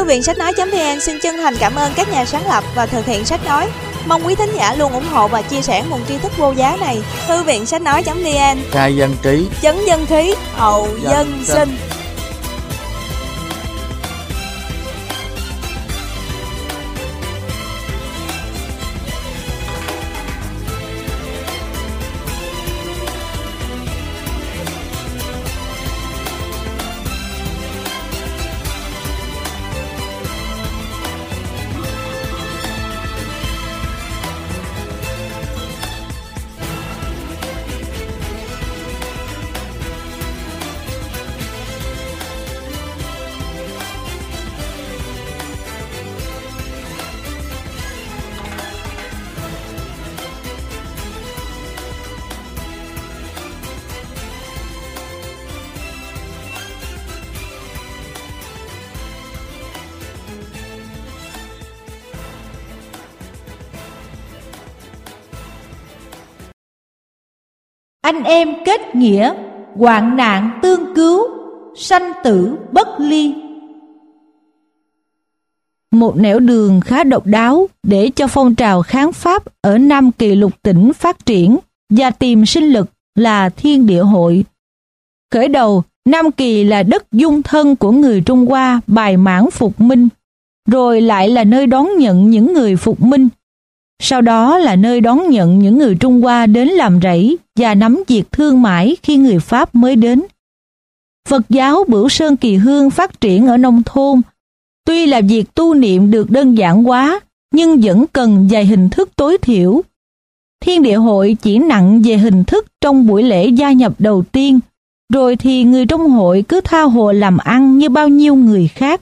Thư viện sách nói.vn xin chân thành cảm ơn các nhà sáng lập và thực hiện sách nói. Mong quý thính giả luôn ủng hộ và chia sẻ nguồn tri thức vô giá này. Thư viện sách nói.vn Khai dân trí Chấn dân khí, hậu dân sinh. Anh em kết nghĩa, hoạn nạn tương cứu, sanh tử bất ly. Một nẻo đường khá độc đáo để cho phong trào kháng Pháp ở Nam Kỳ lục tỉnh phát triển và tìm sinh lực là thiên địa hội. Khởi đầu, Nam Kỳ là đất dung thân của người Trung Hoa bài mãn phục minh, rồi lại là nơi đón nhận những người phục minh sau đó là nơi đón nhận những người Trung Hoa đến làm rẫy và nắm việc thương mại khi người Pháp mới đến. Phật giáo Bửu Sơn Kỳ Hương phát triển ở nông thôn. Tuy là việc tu niệm được đơn giản quá, nhưng vẫn cần vài hình thức tối thiểu. Thiên địa hội chỉ nặng về hình thức trong buổi lễ gia nhập đầu tiên, rồi thì người trong hội cứ tha hồ làm ăn như bao nhiêu người khác.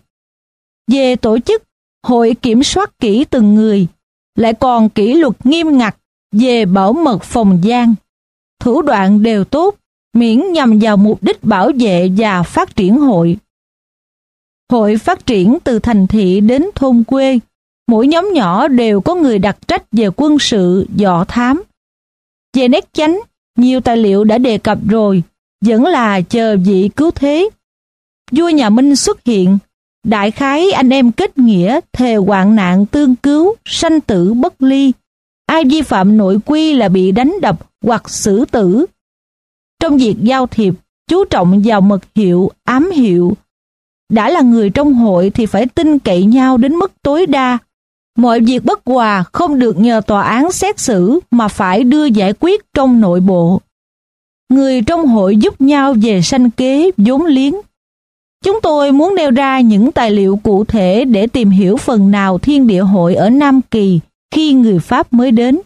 Về tổ chức, hội kiểm soát kỹ từng người, lại còn kỷ luật nghiêm ngặt về bảo mật phòng gian. Thủ đoạn đều tốt, miễn nhằm vào mục đích bảo vệ và phát triển hội. Hội phát triển từ thành thị đến thôn quê, mỗi nhóm nhỏ đều có người đặc trách về quân sự, dọ thám. Về nét chánh, nhiều tài liệu đã đề cập rồi, vẫn là chờ vị cứu thế. Vua nhà Minh xuất hiện, Đại khái anh em kết nghĩa, thề hoạn nạn tương cứu, sanh tử bất ly. Ai vi phạm nội quy là bị đánh đập hoặc xử tử. Trong việc giao thiệp, chú trọng vào mật hiệu, ám hiệu. Đã là người trong hội thì phải tin cậy nhau đến mức tối đa. Mọi việc bất hòa không được nhờ tòa án xét xử mà phải đưa giải quyết trong nội bộ. Người trong hội giúp nhau về sanh kế, vốn liếng, Chúng tôi muốn nêu ra những tài liệu cụ thể để tìm hiểu phần nào thiên địa hội ở Nam Kỳ khi người Pháp mới đến.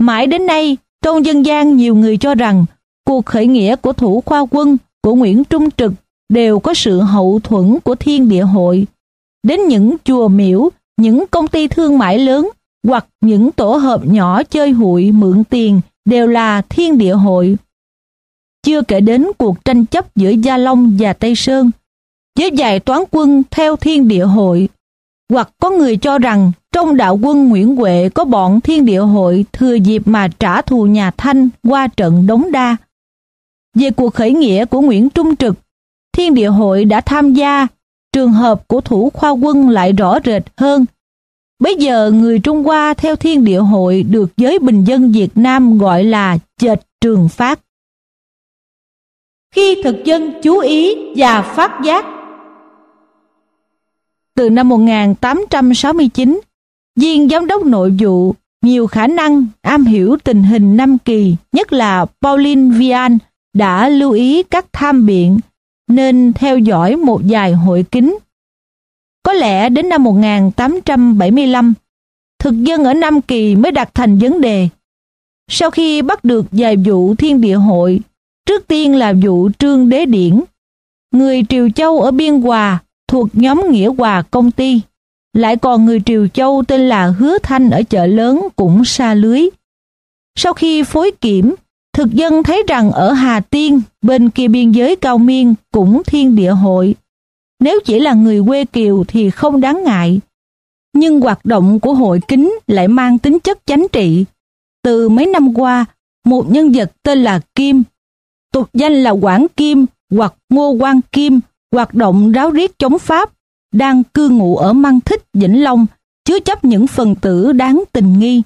Mãi đến nay, trong dân gian nhiều người cho rằng cuộc khởi nghĩa của thủ khoa quân của Nguyễn Trung Trực đều có sự hậu thuẫn của thiên địa hội. Đến những chùa miễu, những công ty thương mại lớn hoặc những tổ hợp nhỏ chơi hụi mượn tiền đều là thiên địa hội. Chưa kể đến cuộc tranh chấp giữa Gia Long và Tây Sơn, với vài toán quân theo thiên địa hội, hoặc có người cho rằng trong đạo quân Nguyễn Huệ có bọn thiên địa hội thừa dịp mà trả thù nhà Thanh qua trận Đống Đa. Về cuộc khởi nghĩa của Nguyễn Trung Trực, thiên địa hội đã tham gia, trường hợp của thủ khoa quân lại rõ rệt hơn. Bây giờ người Trung Hoa theo thiên địa hội được giới bình dân Việt Nam gọi là chệt trường phát. Khi thực dân chú ý và phát giác từ năm 1869, viên giám đốc nội vụ nhiều khả năng am hiểu tình hình Nam Kỳ, nhất là Pauline Vian, đã lưu ý các tham biện nên theo dõi một vài hội kính. Có lẽ đến năm 1875, thực dân ở Nam Kỳ mới đặt thành vấn đề. Sau khi bắt được vài vụ thiên địa hội, trước tiên là vụ Trương Đế Điển, người Triều Châu ở Biên Hòa thuộc nhóm Nghĩa Hòa công ty. Lại còn người Triều Châu tên là Hứa Thanh ở chợ lớn cũng xa lưới. Sau khi phối kiểm, thực dân thấy rằng ở Hà Tiên, bên kia biên giới Cao Miên cũng thiên địa hội. Nếu chỉ là người quê Kiều thì không đáng ngại. Nhưng hoạt động của hội kính lại mang tính chất chánh trị. Từ mấy năm qua, một nhân vật tên là Kim, tục danh là Quảng Kim hoặc Ngô Quang Kim, hoạt động ráo riết chống Pháp, đang cư ngụ ở Măng Thích, Vĩnh Long, chứa chấp những phần tử đáng tình nghi.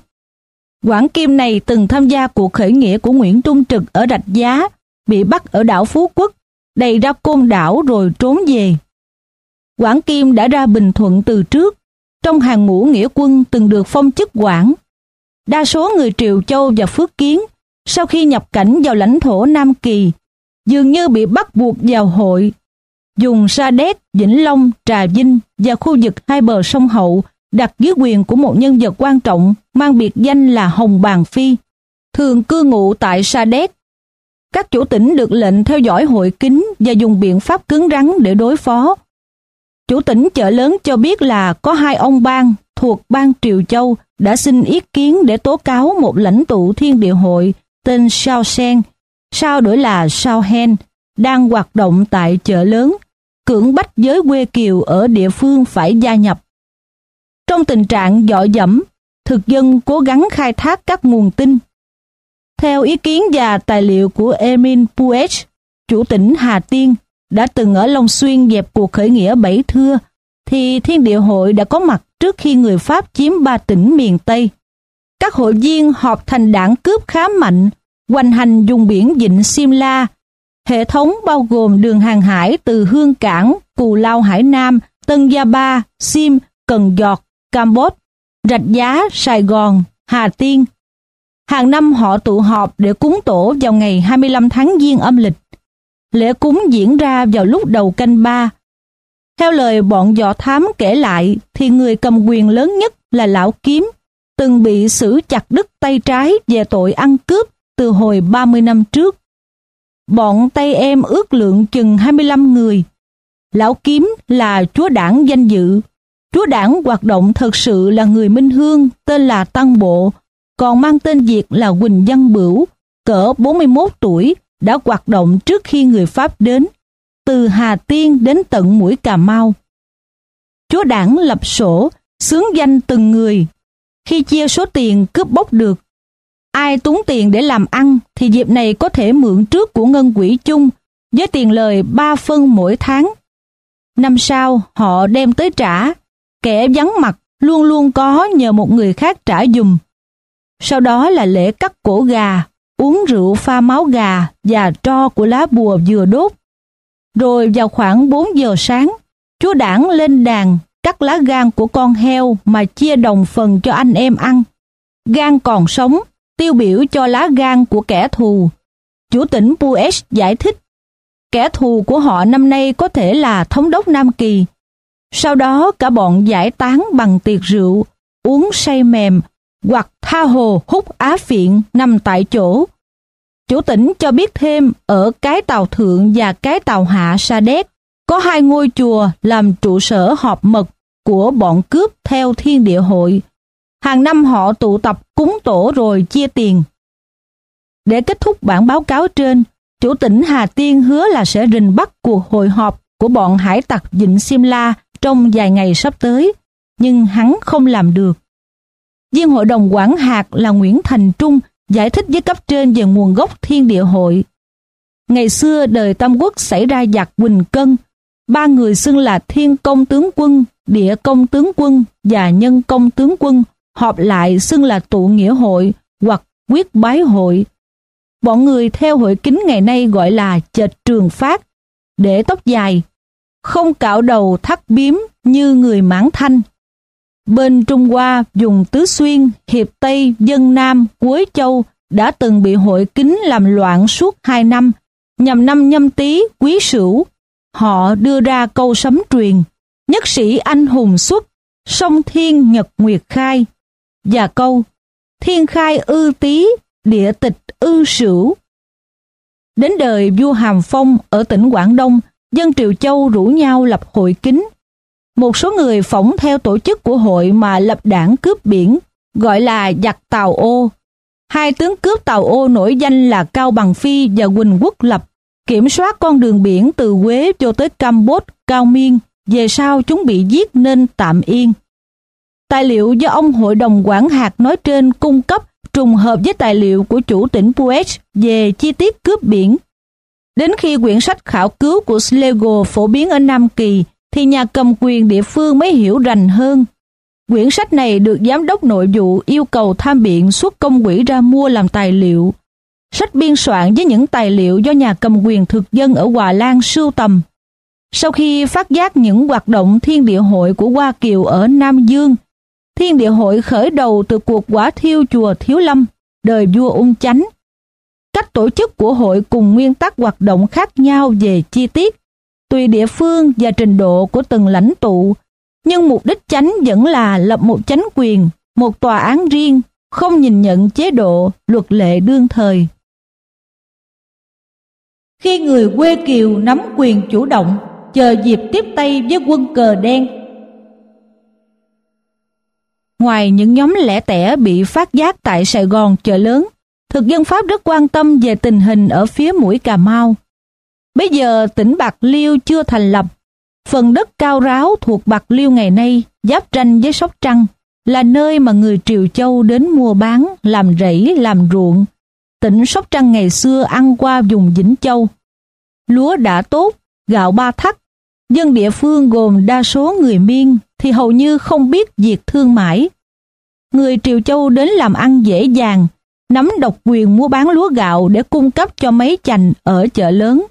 Quảng Kim này từng tham gia cuộc khởi nghĩa của Nguyễn Trung Trực ở Rạch Giá, bị bắt ở đảo Phú Quốc, đầy ra côn đảo rồi trốn về. Quảng Kim đã ra Bình Thuận từ trước, trong hàng ngũ nghĩa quân từng được phong chức quản. Đa số người Triều Châu và Phước Kiến, sau khi nhập cảnh vào lãnh thổ Nam Kỳ, dường như bị bắt buộc vào hội, dùng Sa Đéc, Vĩnh Long, Trà Vinh và khu vực hai bờ sông Hậu đặt dưới quyền của một nhân vật quan trọng mang biệt danh là Hồng Bàng Phi, thường cư ngụ tại Sa Đéc. Các chủ tỉnh được lệnh theo dõi hội kính và dùng biện pháp cứng rắn để đối phó. Chủ tỉnh chợ lớn cho biết là có hai ông bang thuộc bang Triều Châu đã xin ý kiến để tố cáo một lãnh tụ thiên địa hội tên Sao Sen, sao đổi là Sao Hen, đang hoạt động tại chợ lớn, cưỡng bách giới quê kiều ở địa phương phải gia nhập. Trong tình trạng dọ dẫm, thực dân cố gắng khai thác các nguồn tin. Theo ý kiến và tài liệu của Emin Puech, chủ tỉnh Hà Tiên, đã từng ở Long Xuyên dẹp cuộc khởi nghĩa Bảy Thưa, thì Thiên Địa Hội đã có mặt trước khi người Pháp chiếm ba tỉnh miền Tây. Các hội viên họp thành đảng cướp khá mạnh, hoành hành dùng biển Vịnh Simla. Hệ thống bao gồm đường hàng hải từ Hương Cảng, Cù Lao Hải Nam, Tân Gia Ba, Sim, Cần Giọt, Campuchia, Rạch Giá, Sài Gòn, Hà Tiên. Hàng năm họ tụ họp để cúng tổ vào ngày 25 tháng Giêng âm lịch. Lễ cúng diễn ra vào lúc đầu canh ba. Theo lời bọn dọ thám kể lại thì người cầm quyền lớn nhất là Lão Kiếm, từng bị xử chặt đứt tay trái về tội ăn cướp từ hồi 30 năm trước. Bọn tay em ước lượng chừng 25 người. Lão Kiếm là chúa đảng danh dự Chúa đảng hoạt động thật sự là người Minh Hương tên là Tăng Bộ, còn mang tên Việt là Quỳnh Văn Bửu, cỡ 41 tuổi, đã hoạt động trước khi người Pháp đến, từ Hà Tiên đến tận mũi Cà Mau. Chúa đảng lập sổ, xướng danh từng người. Khi chia số tiền cướp bóc được, ai túng tiền để làm ăn thì dịp này có thể mượn trước của ngân quỹ chung với tiền lời 3 phân mỗi tháng. Năm sau họ đem tới trả Kẻ vắng mặt luôn luôn có nhờ một người khác trả dùm. Sau đó là lễ cắt cổ gà, uống rượu pha máu gà và tro của lá bùa vừa đốt. Rồi vào khoảng 4 giờ sáng, chúa đảng lên đàn cắt lá gan của con heo mà chia đồng phần cho anh em ăn. Gan còn sống, tiêu biểu cho lá gan của kẻ thù. Chủ tỉnh Puech giải thích, kẻ thù của họ năm nay có thể là thống đốc Nam Kỳ, sau đó cả bọn giải tán bằng tiệc rượu, uống say mềm hoặc tha hồ hút á phiện nằm tại chỗ. Chủ tỉnh cho biết thêm ở cái tàu thượng và cái tàu hạ Sa Đéc có hai ngôi chùa làm trụ sở họp mật của bọn cướp theo thiên địa hội. Hàng năm họ tụ tập cúng tổ rồi chia tiền. Để kết thúc bản báo cáo trên, chủ tỉnh Hà Tiên hứa là sẽ rình bắt cuộc hội họp của bọn hải tặc Vịnh Simla trong vài ngày sắp tới, nhưng hắn không làm được. Viên hội đồng quản hạt là Nguyễn Thành Trung giải thích với cấp trên về nguồn gốc thiên địa hội. Ngày xưa đời Tam Quốc xảy ra giặc Quỳnh Cân, ba người xưng là Thiên Công Tướng Quân, Địa Công Tướng Quân và Nhân Công Tướng Quân họp lại xưng là tụ nghĩa hội hoặc quyết bái hội. Bọn người theo hội kính ngày nay gọi là chợt trường phát, để tóc dài, không cạo đầu thắt biếm như người mãn thanh. Bên Trung Hoa dùng Tứ Xuyên, Hiệp Tây, Dân Nam, Quế Châu đã từng bị hội kính làm loạn suốt hai năm, nhằm năm nhâm tý quý sửu. Họ đưa ra câu sấm truyền, nhất sĩ anh hùng xuất, sông thiên nhật nguyệt khai, và câu thiên khai ư tý, địa tịch ư sửu. Đến đời vua Hàm Phong ở tỉnh Quảng Đông dân Triều Châu rủ nhau lập hội kính. Một số người phỏng theo tổ chức của hội mà lập đảng cướp biển, gọi là giặc Tàu Ô. Hai tướng cướp Tàu Ô nổi danh là Cao Bằng Phi và Quỳnh Quốc Lập, kiểm soát con đường biển từ Quế cho tới Campuchia, Cao Miên, về sau chúng bị giết nên tạm yên. Tài liệu do ông Hội đồng quản hạt nói trên cung cấp trùng hợp với tài liệu của chủ tỉnh Puech về chi tiết cướp biển Đến khi quyển sách khảo cứu của Schlegel phổ biến ở Nam Kỳ thì nhà cầm quyền địa phương mới hiểu rành hơn. Quyển sách này được giám đốc nội vụ yêu cầu tham biện xuất công quỹ ra mua làm tài liệu. Sách biên soạn với những tài liệu do nhà cầm quyền thực dân ở Hòa Lan sưu tầm. Sau khi phát giác những hoạt động thiên địa hội của Hoa Kiều ở Nam Dương, thiên địa hội khởi đầu từ cuộc quả thiêu chùa Thiếu Lâm, đời vua ung chánh. Cách tổ chức của hội cùng nguyên tắc hoạt động khác nhau về chi tiết, tùy địa phương và trình độ của từng lãnh tụ, nhưng mục đích chánh vẫn là lập một chánh quyền, một tòa án riêng, không nhìn nhận chế độ, luật lệ đương thời. Khi người quê Kiều nắm quyền chủ động, chờ dịp tiếp tay với quân cờ đen. Ngoài những nhóm lẻ tẻ bị phát giác tại Sài Gòn chợ lớn, thực dân Pháp rất quan tâm về tình hình ở phía mũi Cà Mau. Bây giờ tỉnh Bạc Liêu chưa thành lập, phần đất cao ráo thuộc Bạc Liêu ngày nay giáp tranh với Sóc Trăng là nơi mà người Triều Châu đến mua bán, làm rẫy, làm ruộng. Tỉnh Sóc Trăng ngày xưa ăn qua vùng Vĩnh Châu. Lúa đã tốt, gạo ba thắt, dân địa phương gồm đa số người miên thì hầu như không biết việc thương mại. Người Triều Châu đến làm ăn dễ dàng, nắm độc quyền mua bán lúa gạo để cung cấp cho mấy chành ở chợ lớn.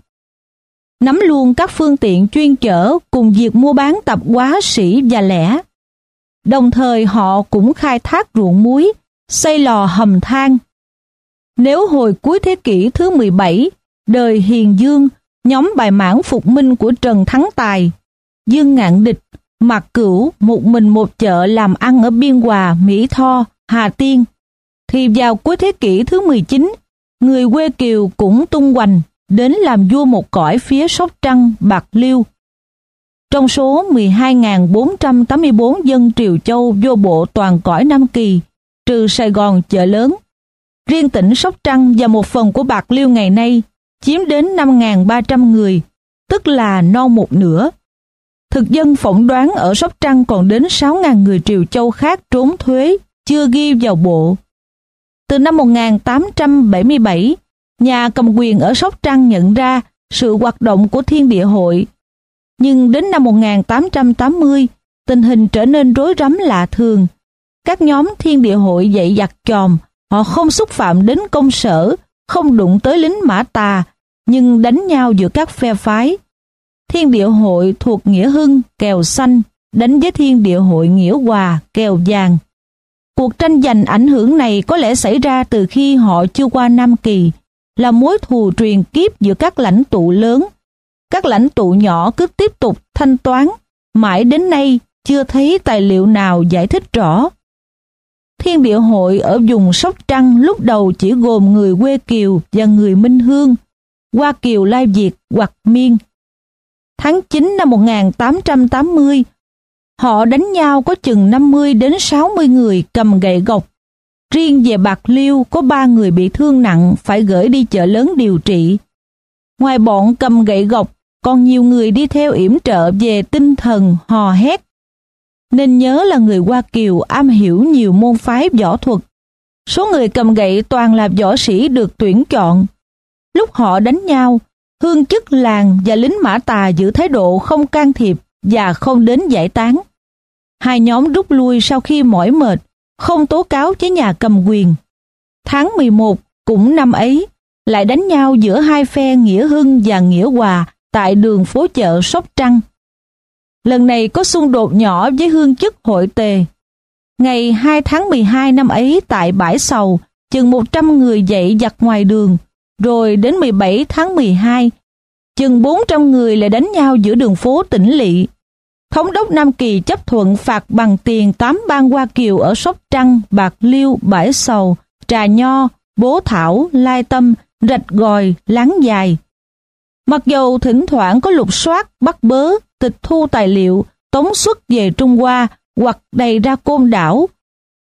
Nắm luôn các phương tiện chuyên chở cùng việc mua bán tập quá sĩ và lẻ. Đồng thời họ cũng khai thác ruộng muối, xây lò hầm than. Nếu hồi cuối thế kỷ thứ 17, đời Hiền Dương, nhóm bài mãn phục minh của Trần Thắng Tài, Dương Ngạn Địch, Mạc Cửu một mình một chợ làm ăn ở Biên Hòa, Mỹ Tho, Hà Tiên, thì vào cuối thế kỷ thứ 19, người quê Kiều cũng tung hoành đến làm vua một cõi phía Sóc Trăng, Bạc Liêu. Trong số 12.484 dân Triều Châu vô bộ toàn cõi Nam Kỳ, trừ Sài Gòn chợ lớn, riêng tỉnh Sóc Trăng và một phần của Bạc Liêu ngày nay chiếm đến 5.300 người, tức là non một nửa. Thực dân phỏng đoán ở Sóc Trăng còn đến 6.000 người Triều Châu khác trốn thuế, chưa ghi vào bộ. Từ năm 1877, nhà cầm quyền ở Sóc Trăng nhận ra sự hoạt động của thiên địa hội. Nhưng đến năm 1880, tình hình trở nên rối rắm lạ thường. Các nhóm thiên địa hội dậy giặc chòm, họ không xúc phạm đến công sở, không đụng tới lính mã tà, nhưng đánh nhau giữa các phe phái. Thiên địa hội thuộc Nghĩa Hưng, kèo xanh, đánh với thiên địa hội Nghĩa Hòa, kèo vàng. Cuộc tranh giành ảnh hưởng này có lẽ xảy ra từ khi họ chưa qua Nam Kỳ, là mối thù truyền kiếp giữa các lãnh tụ lớn. Các lãnh tụ nhỏ cứ tiếp tục thanh toán, mãi đến nay chưa thấy tài liệu nào giải thích rõ. Thiên địa hội ở vùng Sóc Trăng lúc đầu chỉ gồm người quê Kiều và người Minh Hương, qua Kiều Lai Việt hoặc Miên. Tháng 9 năm 1880, họ đánh nhau có chừng 50 đến 60 người cầm gậy gộc. Riêng về Bạc Liêu có 3 người bị thương nặng phải gửi đi chợ lớn điều trị. Ngoài bọn cầm gậy gộc, còn nhiều người đi theo yểm trợ về tinh thần hò hét. Nên nhớ là người Hoa Kiều am hiểu nhiều môn phái võ thuật. Số người cầm gậy toàn là võ sĩ được tuyển chọn. Lúc họ đánh nhau, hương chức làng và lính mã tà giữ thái độ không can thiệp và không đến giải tán. Hai nhóm rút lui sau khi mỏi mệt, không tố cáo với nhà cầm quyền. Tháng 11 cũng năm ấy, lại đánh nhau giữa hai phe Nghĩa Hưng và Nghĩa Hòa tại đường phố chợ Sóc Trăng. Lần này có xung đột nhỏ với hương chức hội tề. Ngày 2 tháng 12 năm ấy tại bãi sầu, chừng 100 người dậy giặt ngoài đường, rồi đến 17 tháng 12, chừng 400 người lại đánh nhau giữa đường phố tỉnh lỵ. Thống đốc Nam Kỳ chấp thuận phạt bằng tiền 8 bang Hoa Kiều ở Sóc Trăng, Bạc Liêu, Bãi Sầu, Trà Nho, Bố Thảo, Lai Tâm, Rạch Gòi, Láng Dài. Mặc dù thỉnh thoảng có lục soát, bắt bớ, tịch thu tài liệu, tống xuất về Trung Hoa hoặc đầy ra côn đảo,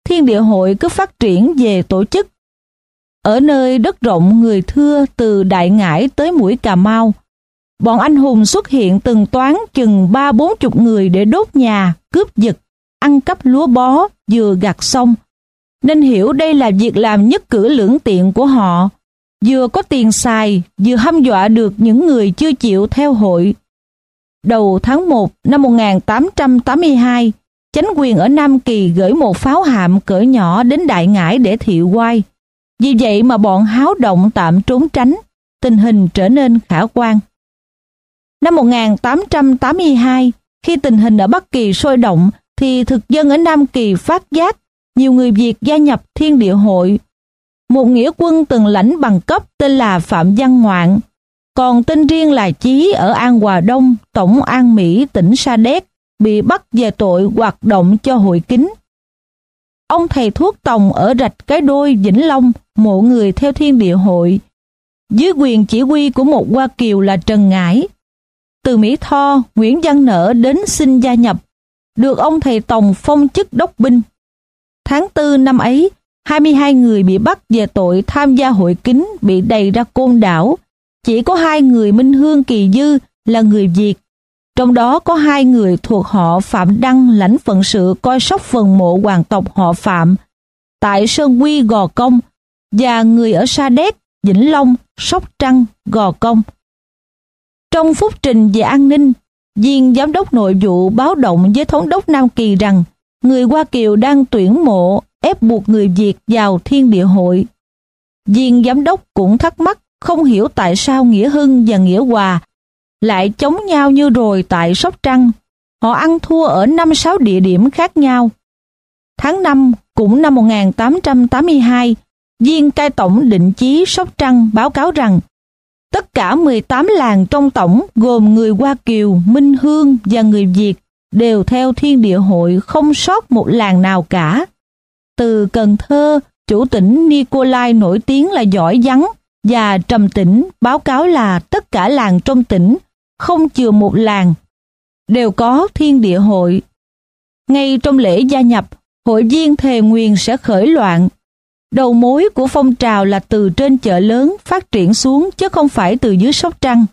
thiên địa hội cứ phát triển về tổ chức. Ở nơi đất rộng người thưa từ Đại Ngãi tới mũi Cà Mau, bọn anh hùng xuất hiện từng toán chừng ba bốn chục người để đốt nhà, cướp giật, ăn cắp lúa bó, vừa gặt xong. Nên hiểu đây là việc làm nhất cử lưỡng tiện của họ, vừa có tiền xài, vừa hăm dọa được những người chưa chịu theo hội đầu tháng 1 năm 1882, chánh quyền ở Nam Kỳ gửi một pháo hạm cỡ nhỏ đến Đại Ngãi để thị quai. Vì vậy mà bọn háo động tạm trốn tránh, tình hình trở nên khả quan. Năm 1882, khi tình hình ở Bắc Kỳ sôi động, thì thực dân ở Nam Kỳ phát giác nhiều người Việt gia nhập Thiên Địa Hội. Một nghĩa quân từng lãnh bằng cấp tên là Phạm Văn Ngoạn, còn tên riêng là Chí ở An Hòa Đông, Tổng An Mỹ, tỉnh Sa Đéc, bị bắt về tội hoạt động cho hội kính. Ông thầy thuốc tòng ở rạch cái đôi Vĩnh Long, mộ người theo thiên địa hội, dưới quyền chỉ huy của một Hoa Kiều là Trần Ngãi. Từ Mỹ Tho, Nguyễn Văn Nở đến xin gia nhập, được ông thầy Tòng phong chức đốc binh. Tháng 4 năm ấy, 22 người bị bắt về tội tham gia hội kính bị đầy ra côn đảo. Chỉ có hai người Minh Hương Kỳ Dư là người Việt. Trong đó có hai người thuộc họ Phạm Đăng lãnh phận sự coi sóc phần mộ hoàng tộc họ Phạm tại Sơn Quy Gò Công và người ở Sa Đéc, Vĩnh Long, Sóc Trăng, Gò Công. Trong phúc trình về an ninh, viên giám đốc nội vụ báo động với thống đốc Nam Kỳ rằng người Hoa Kiều đang tuyển mộ ép buộc người Việt vào thiên địa hội. Viên giám đốc cũng thắc mắc không hiểu tại sao Nghĩa Hưng và Nghĩa Hòa lại chống nhau như rồi tại Sóc Trăng. Họ ăn thua ở 5-6 địa điểm khác nhau. Tháng 5 cũng năm 1882, viên cai tổng định chí Sóc Trăng báo cáo rằng tất cả 18 làng trong tổng gồm người Hoa Kiều, Minh Hương và người Việt đều theo thiên địa hội không sót một làng nào cả. Từ Cần Thơ, chủ tỉnh Nikolai nổi tiếng là giỏi vắng và trầm tĩnh báo cáo là tất cả làng trong tỉnh không chừa một làng đều có thiên địa hội. Ngay trong lễ gia nhập, hội viên thề nguyền sẽ khởi loạn. Đầu mối của phong trào là từ trên chợ lớn phát triển xuống chứ không phải từ dưới sóc trăng.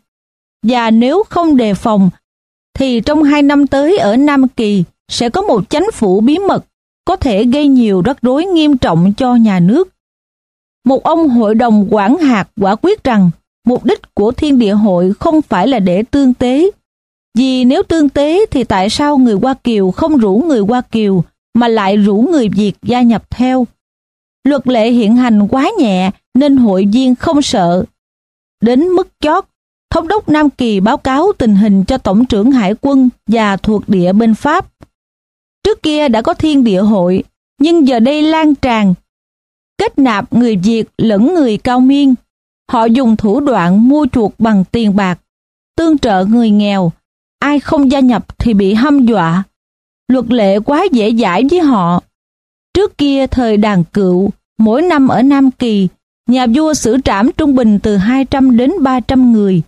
Và nếu không đề phòng, thì trong hai năm tới ở Nam Kỳ sẽ có một chánh phủ bí mật có thể gây nhiều rắc rối nghiêm trọng cho nhà nước. Một ông hội đồng quản hạt quả quyết rằng mục đích của thiên địa hội không phải là để tương tế. Vì nếu tương tế thì tại sao người Hoa Kiều không rủ người Hoa Kiều mà lại rủ người Việt gia nhập theo? Luật lệ hiện hành quá nhẹ nên hội viên không sợ. Đến mức chót, Thống đốc Nam Kỳ báo cáo tình hình cho Tổng trưởng Hải quân và thuộc địa bên Pháp. Trước kia đã có thiên địa hội, nhưng giờ đây lan tràn. Kết nạp người Việt lẫn người cao miên. Họ dùng thủ đoạn mua chuộc bằng tiền bạc, tương trợ người nghèo. Ai không gia nhập thì bị hâm dọa. Luật lệ quá dễ dãi với họ. Trước kia thời đàn cựu, mỗi năm ở Nam Kỳ, nhà vua xử trảm trung bình từ 200 đến 300 người.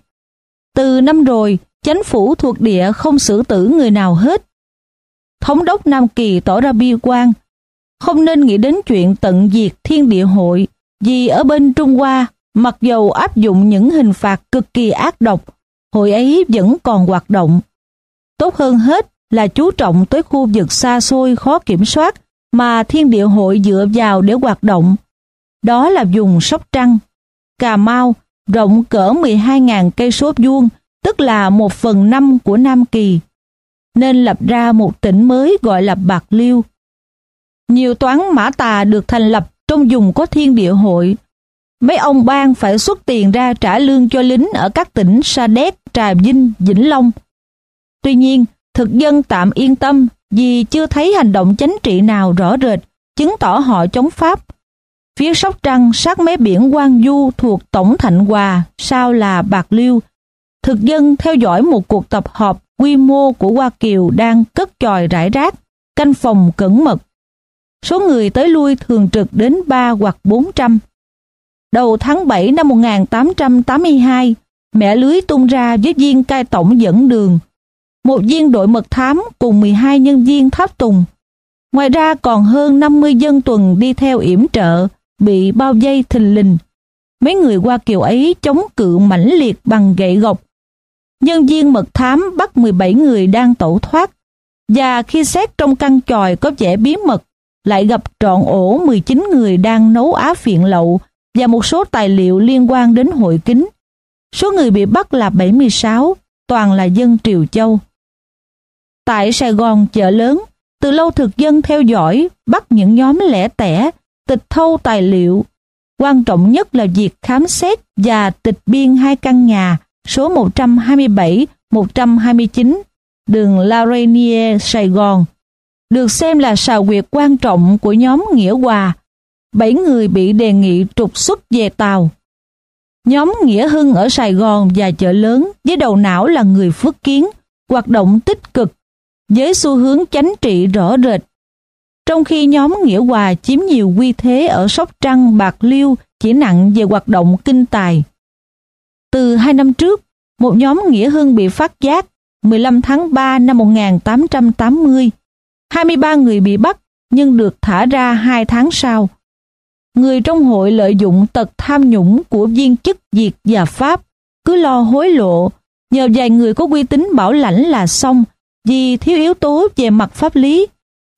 Từ năm rồi, chánh phủ thuộc địa không xử tử người nào hết. Thống đốc Nam Kỳ tỏ ra bi quan, không nên nghĩ đến chuyện tận diệt thiên địa hội, vì ở bên Trung Hoa, mặc dầu áp dụng những hình phạt cực kỳ ác độc, hội ấy vẫn còn hoạt động. Tốt hơn hết là chú trọng tới khu vực xa xôi khó kiểm soát mà thiên địa hội dựa vào để hoạt động. Đó là vùng Sóc Trăng, Cà Mau, rộng cỡ 12.000 cây số vuông, tức là một phần năm của Nam Kỳ, nên lập ra một tỉnh mới gọi là Bạc Liêu. Nhiều toán mã tà được thành lập trong vùng có thiên địa hội. Mấy ông ban phải xuất tiền ra trả lương cho lính ở các tỉnh Sa Đéc, Trà Vinh, Vĩnh Long. Tuy nhiên, thực dân tạm yên tâm vì chưa thấy hành động chánh trị nào rõ rệt, chứng tỏ họ chống Pháp Phía Sóc Trăng sát mé biển Quang Du thuộc Tổng Thạnh Hòa, sau là Bạc Liêu. Thực dân theo dõi một cuộc tập họp quy mô của Hoa Kiều đang cất chòi rải rác, canh phòng cẩn mật. Số người tới lui thường trực đến 3 hoặc 400. Đầu tháng 7 năm 1882, mẹ lưới tung ra với viên cai tổng dẫn đường. Một viên đội mật thám cùng 12 nhân viên tháp tùng. Ngoài ra còn hơn 50 dân tuần đi theo yểm trợ, bị bao dây thình lình. Mấy người qua kiều ấy chống cự mãnh liệt bằng gậy gộc. Nhân viên mật thám bắt 17 người đang tẩu thoát và khi xét trong căn tròi có vẻ bí mật lại gặp trọn ổ 19 người đang nấu á phiện lậu và một số tài liệu liên quan đến hội kính. Số người bị bắt là 76, toàn là dân Triều Châu. Tại Sài Gòn chợ lớn, từ lâu thực dân theo dõi, bắt những nhóm lẻ tẻ, tịch thâu tài liệu. Quan trọng nhất là việc khám xét và tịch biên hai căn nhà số 127-129 đường La Reynie, Sài Gòn, được xem là sào quyệt quan trọng của nhóm Nghĩa Hòa. Bảy người bị đề nghị trục xuất về Tàu. Nhóm Nghĩa Hưng ở Sài Gòn và chợ lớn với đầu não là người phước kiến, hoạt động tích cực, với xu hướng chánh trị rõ rệt. Trong khi nhóm Nghĩa Hòa chiếm nhiều quy thế ở Sóc Trăng, Bạc Liêu chỉ nặng về hoạt động kinh tài. Từ hai năm trước, một nhóm Nghĩa Hưng bị phát giác 15 tháng 3 năm 1880. 23 người bị bắt nhưng được thả ra hai tháng sau. Người trong hội lợi dụng tật tham nhũng của viên chức Việt và Pháp, cứ lo hối lộ, nhờ vài người có uy tín bảo lãnh là xong, vì thiếu yếu tố về mặt pháp lý.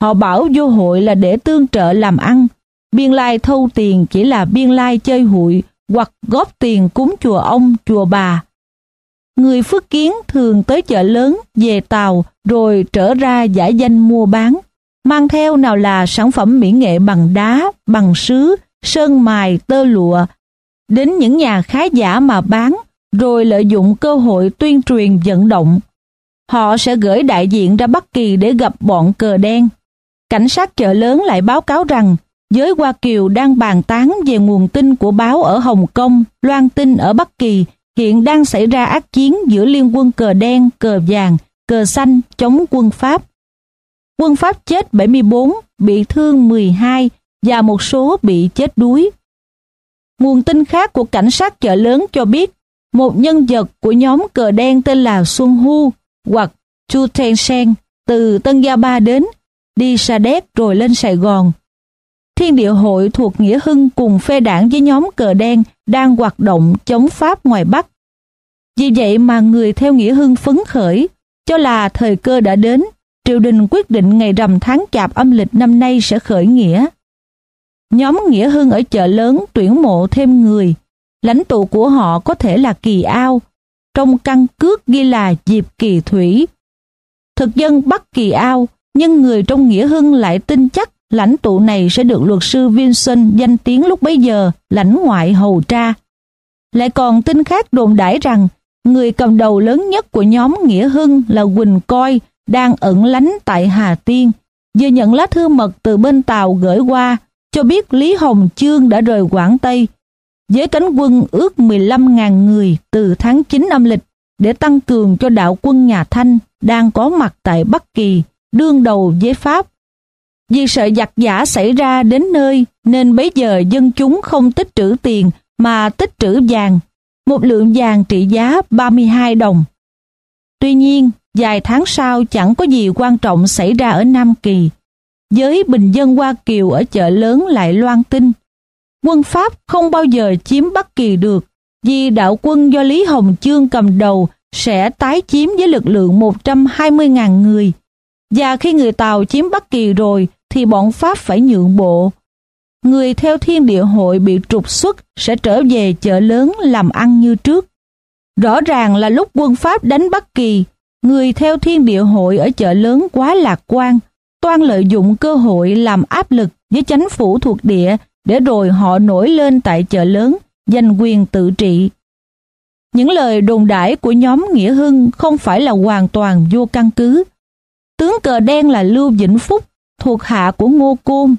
Họ bảo vô hội là để tương trợ làm ăn, biên lai thâu tiền chỉ là biên lai chơi hụi hoặc góp tiền cúng chùa ông, chùa bà. Người phước kiến thường tới chợ lớn, về tàu rồi trở ra giả danh mua bán, mang theo nào là sản phẩm mỹ nghệ bằng đá, bằng sứ, sơn mài, tơ lụa, đến những nhà khá giả mà bán, rồi lợi dụng cơ hội tuyên truyền vận động. Họ sẽ gửi đại diện ra Bắc Kỳ để gặp bọn cờ đen. Cảnh sát chợ lớn lại báo cáo rằng giới Hoa Kiều đang bàn tán về nguồn tin của báo ở Hồng Kông, loan tin ở Bắc Kỳ hiện đang xảy ra ác chiến giữa liên quân cờ đen, cờ vàng, cờ xanh chống quân Pháp. Quân Pháp chết 74, bị thương 12 và một số bị chết đuối. Nguồn tin khác của cảnh sát chợ lớn cho biết một nhân vật của nhóm cờ đen tên là Xuân Hu hoặc Chu Ten Sen từ Tân Gia Ba đến, đi Sa Đéc rồi lên Sài Gòn. Thiên địa hội thuộc Nghĩa Hưng cùng phe đảng với nhóm cờ đen đang hoạt động chống Pháp ngoài Bắc. Vì vậy mà người theo Nghĩa Hưng phấn khởi, cho là thời cơ đã đến, triều đình quyết định ngày rằm tháng chạp âm lịch năm nay sẽ khởi nghĩa. Nhóm Nghĩa Hưng ở chợ lớn tuyển mộ thêm người, lãnh tụ của họ có thể là Kỳ Ao, trong căn cước ghi là Diệp Kỳ Thủy. Thực dân bắt Kỳ Ao, nhưng người trong Nghĩa Hưng lại tin chắc lãnh tụ này sẽ được luật sư Vinson danh tiếng lúc bấy giờ lãnh ngoại hầu tra. Lại còn tin khác đồn đãi rằng người cầm đầu lớn nhất của nhóm Nghĩa Hưng là Quỳnh Coi đang ẩn lánh tại Hà Tiên, vừa nhận lá thư mật từ bên Tàu gửi qua cho biết Lý Hồng Chương đã rời Quảng Tây với cánh quân ước 15.000 người từ tháng 9 âm lịch để tăng cường cho đạo quân nhà Thanh đang có mặt tại Bắc Kỳ, đương đầu với Pháp. Vì sợ giặc giả xảy ra đến nơi nên bấy giờ dân chúng không tích trữ tiền mà tích trữ vàng, một lượng vàng trị giá 32 đồng. Tuy nhiên, vài tháng sau chẳng có gì quan trọng xảy ra ở Nam Kỳ. Giới bình dân Hoa Kiều ở chợ lớn lại loan tin. Quân Pháp không bao giờ chiếm Bắc Kỳ được vì đạo quân do Lý Hồng Chương cầm đầu sẽ tái chiếm với lực lượng 120.000 người. Và khi người Tàu chiếm Bắc Kỳ rồi thì bọn Pháp phải nhượng bộ. Người theo thiên địa hội bị trục xuất sẽ trở về chợ lớn làm ăn như trước. Rõ ràng là lúc quân Pháp đánh Bắc Kỳ, người theo thiên địa hội ở chợ lớn quá lạc quan, toan lợi dụng cơ hội làm áp lực với chánh phủ thuộc địa để rồi họ nổi lên tại chợ lớn, giành quyền tự trị. Những lời đồn đãi của nhóm Nghĩa Hưng không phải là hoàn toàn vô căn cứ. Tướng cờ đen là Lưu Vĩnh Phúc, thuộc hạ của Ngô Côn,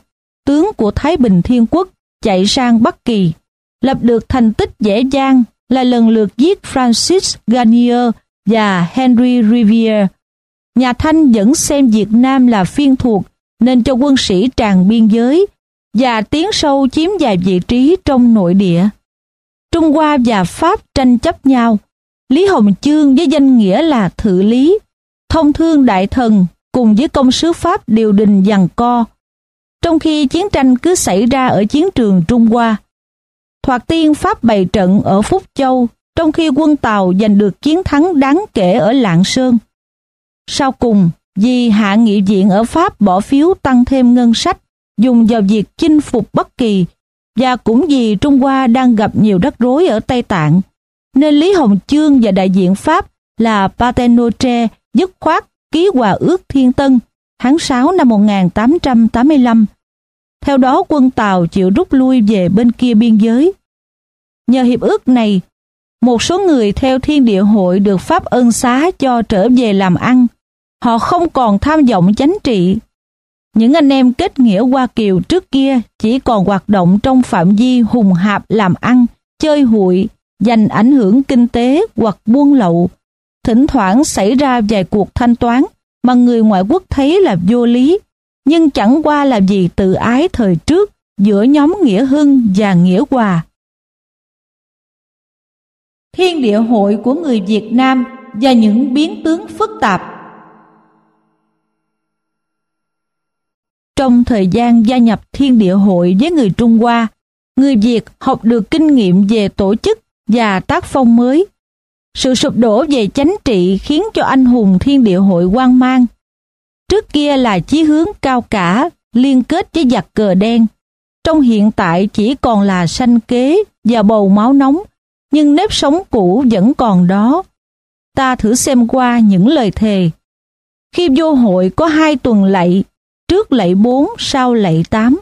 tướng của Thái Bình Thiên Quốc, chạy sang Bắc Kỳ, lập được thành tích dễ dàng là lần lượt giết Francis Garnier và Henry Riviere. Nhà Thanh vẫn xem Việt Nam là phiên thuộc nên cho quân sĩ tràn biên giới và tiến sâu chiếm vài vị trí trong nội địa. Trung Hoa và Pháp tranh chấp nhau. Lý Hồng Chương với danh nghĩa là Thự Lý, thông thương đại thần cùng với công sứ Pháp điều đình giằng co. Trong khi chiến tranh cứ xảy ra ở chiến trường Trung Hoa, Thoạt tiên Pháp bày trận ở Phúc Châu, trong khi quân Tàu giành được chiến thắng đáng kể ở Lạng Sơn. Sau cùng, vì Hạ nghị viện ở Pháp bỏ phiếu tăng thêm ngân sách, dùng vào việc chinh phục bất Kỳ, và cũng vì Trung Hoa đang gặp nhiều rắc rối ở Tây Tạng, nên Lý Hồng Chương và đại diện Pháp là Patenotre dứt khoát ký hòa ước Thiên Tân tháng 6 năm 1885. Theo đó quân Tàu chịu rút lui về bên kia biên giới. Nhờ hiệp ước này, một số người theo thiên địa hội được Pháp ân xá cho trở về làm ăn. Họ không còn tham vọng chánh trị. Những anh em kết nghĩa Hoa Kiều trước kia chỉ còn hoạt động trong phạm vi hùng hạp làm ăn, chơi hụi, dành ảnh hưởng kinh tế hoặc buôn lậu. Thỉnh thoảng xảy ra vài cuộc thanh toán mà người ngoại quốc thấy là vô lý, nhưng chẳng qua là vì tự ái thời trước giữa nhóm Nghĩa Hưng và Nghĩa Hòa. Thiên địa hội của người Việt Nam và những biến tướng phức tạp Trong thời gian gia nhập thiên địa hội với người Trung Hoa, người Việt học được kinh nghiệm về tổ chức và tác phong mới. Sự sụp đổ về chánh trị khiến cho anh hùng thiên địa hội quan mang. Trước kia là chí hướng cao cả, liên kết với giặc cờ đen. Trong hiện tại chỉ còn là sanh kế và bầu máu nóng, nhưng nếp sống cũ vẫn còn đó. Ta thử xem qua những lời thề. Khi vô hội có hai tuần lạy, trước lạy bốn, sau lạy tám.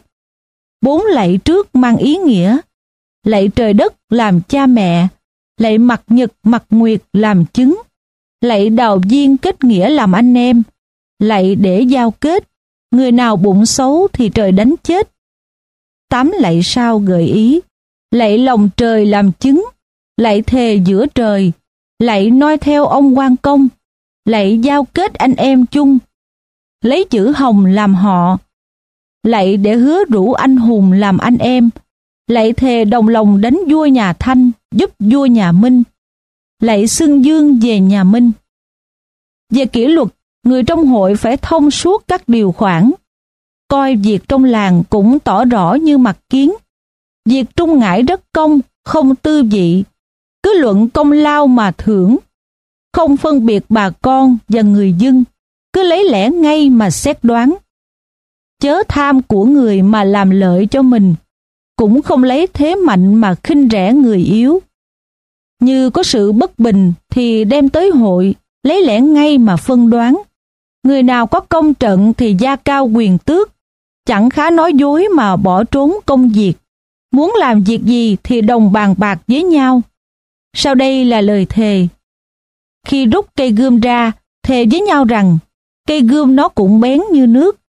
Bốn lạy trước mang ý nghĩa, lạy trời đất làm cha mẹ, lạy mặt nhật mặt nguyệt làm chứng, lạy đào viên kết nghĩa làm anh em, lạy để giao kết, người nào bụng xấu thì trời đánh chết. Tám lạy sao gợi ý, lạy lòng trời làm chứng, lạy thề giữa trời, lạy noi theo ông quan công, lạy giao kết anh em chung, lấy chữ hồng làm họ, lạy để hứa rủ anh hùng làm anh em, lại thề đồng lòng đánh vua nhà Thanh, giúp vua nhà Minh, Lại xưng dương về nhà Minh. Về kỷ luật, người trong hội phải thông suốt các điều khoản. Coi việc trong làng cũng tỏ rõ như mặt kiến. Việc trung ngải rất công, không tư vị. Cứ luận công lao mà thưởng. Không phân biệt bà con và người dân. Cứ lấy lẽ ngay mà xét đoán. Chớ tham của người mà làm lợi cho mình. Cũng không lấy thế mạnh mà khinh rẻ người yếu. Như có sự bất bình thì đem tới hội, lấy lẽ ngay mà phân đoán Người nào có công trận thì gia cao quyền tước, chẳng khá nói dối mà bỏ trốn công việc. Muốn làm việc gì thì đồng bàn bạc với nhau. Sau đây là lời thề. Khi rút cây gươm ra, thề với nhau rằng cây gươm nó cũng bén như nước.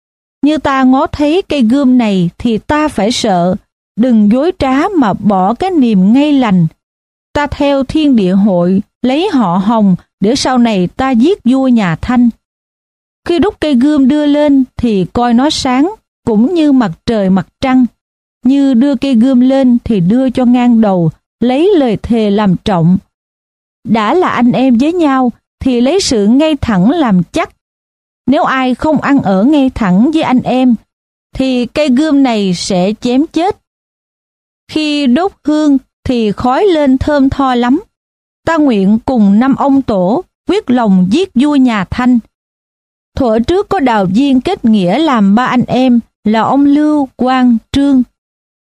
Như ta ngó thấy cây gươm này thì ta phải sợ, đừng dối trá mà bỏ cái niềm ngay lành. Ta theo thiên địa hội, lấy họ hồng để sau này ta giết vua nhà Thanh. Khi đúc cây gươm đưa lên thì coi nó sáng, cũng như mặt trời mặt trăng. Như đưa cây gươm lên thì đưa cho ngang đầu, lấy lời thề làm trọng. Đã là anh em với nhau thì lấy sự ngay thẳng làm chắc. Nếu ai không ăn ở ngay thẳng với anh em, thì cây gươm này sẽ chém chết. Khi đốt hương thì khói lên thơm tho lắm. Ta nguyện cùng năm ông tổ quyết lòng giết vua nhà Thanh Thuở trước có đào viên kết nghĩa làm ba anh em là ông Lưu, Quang, Trương.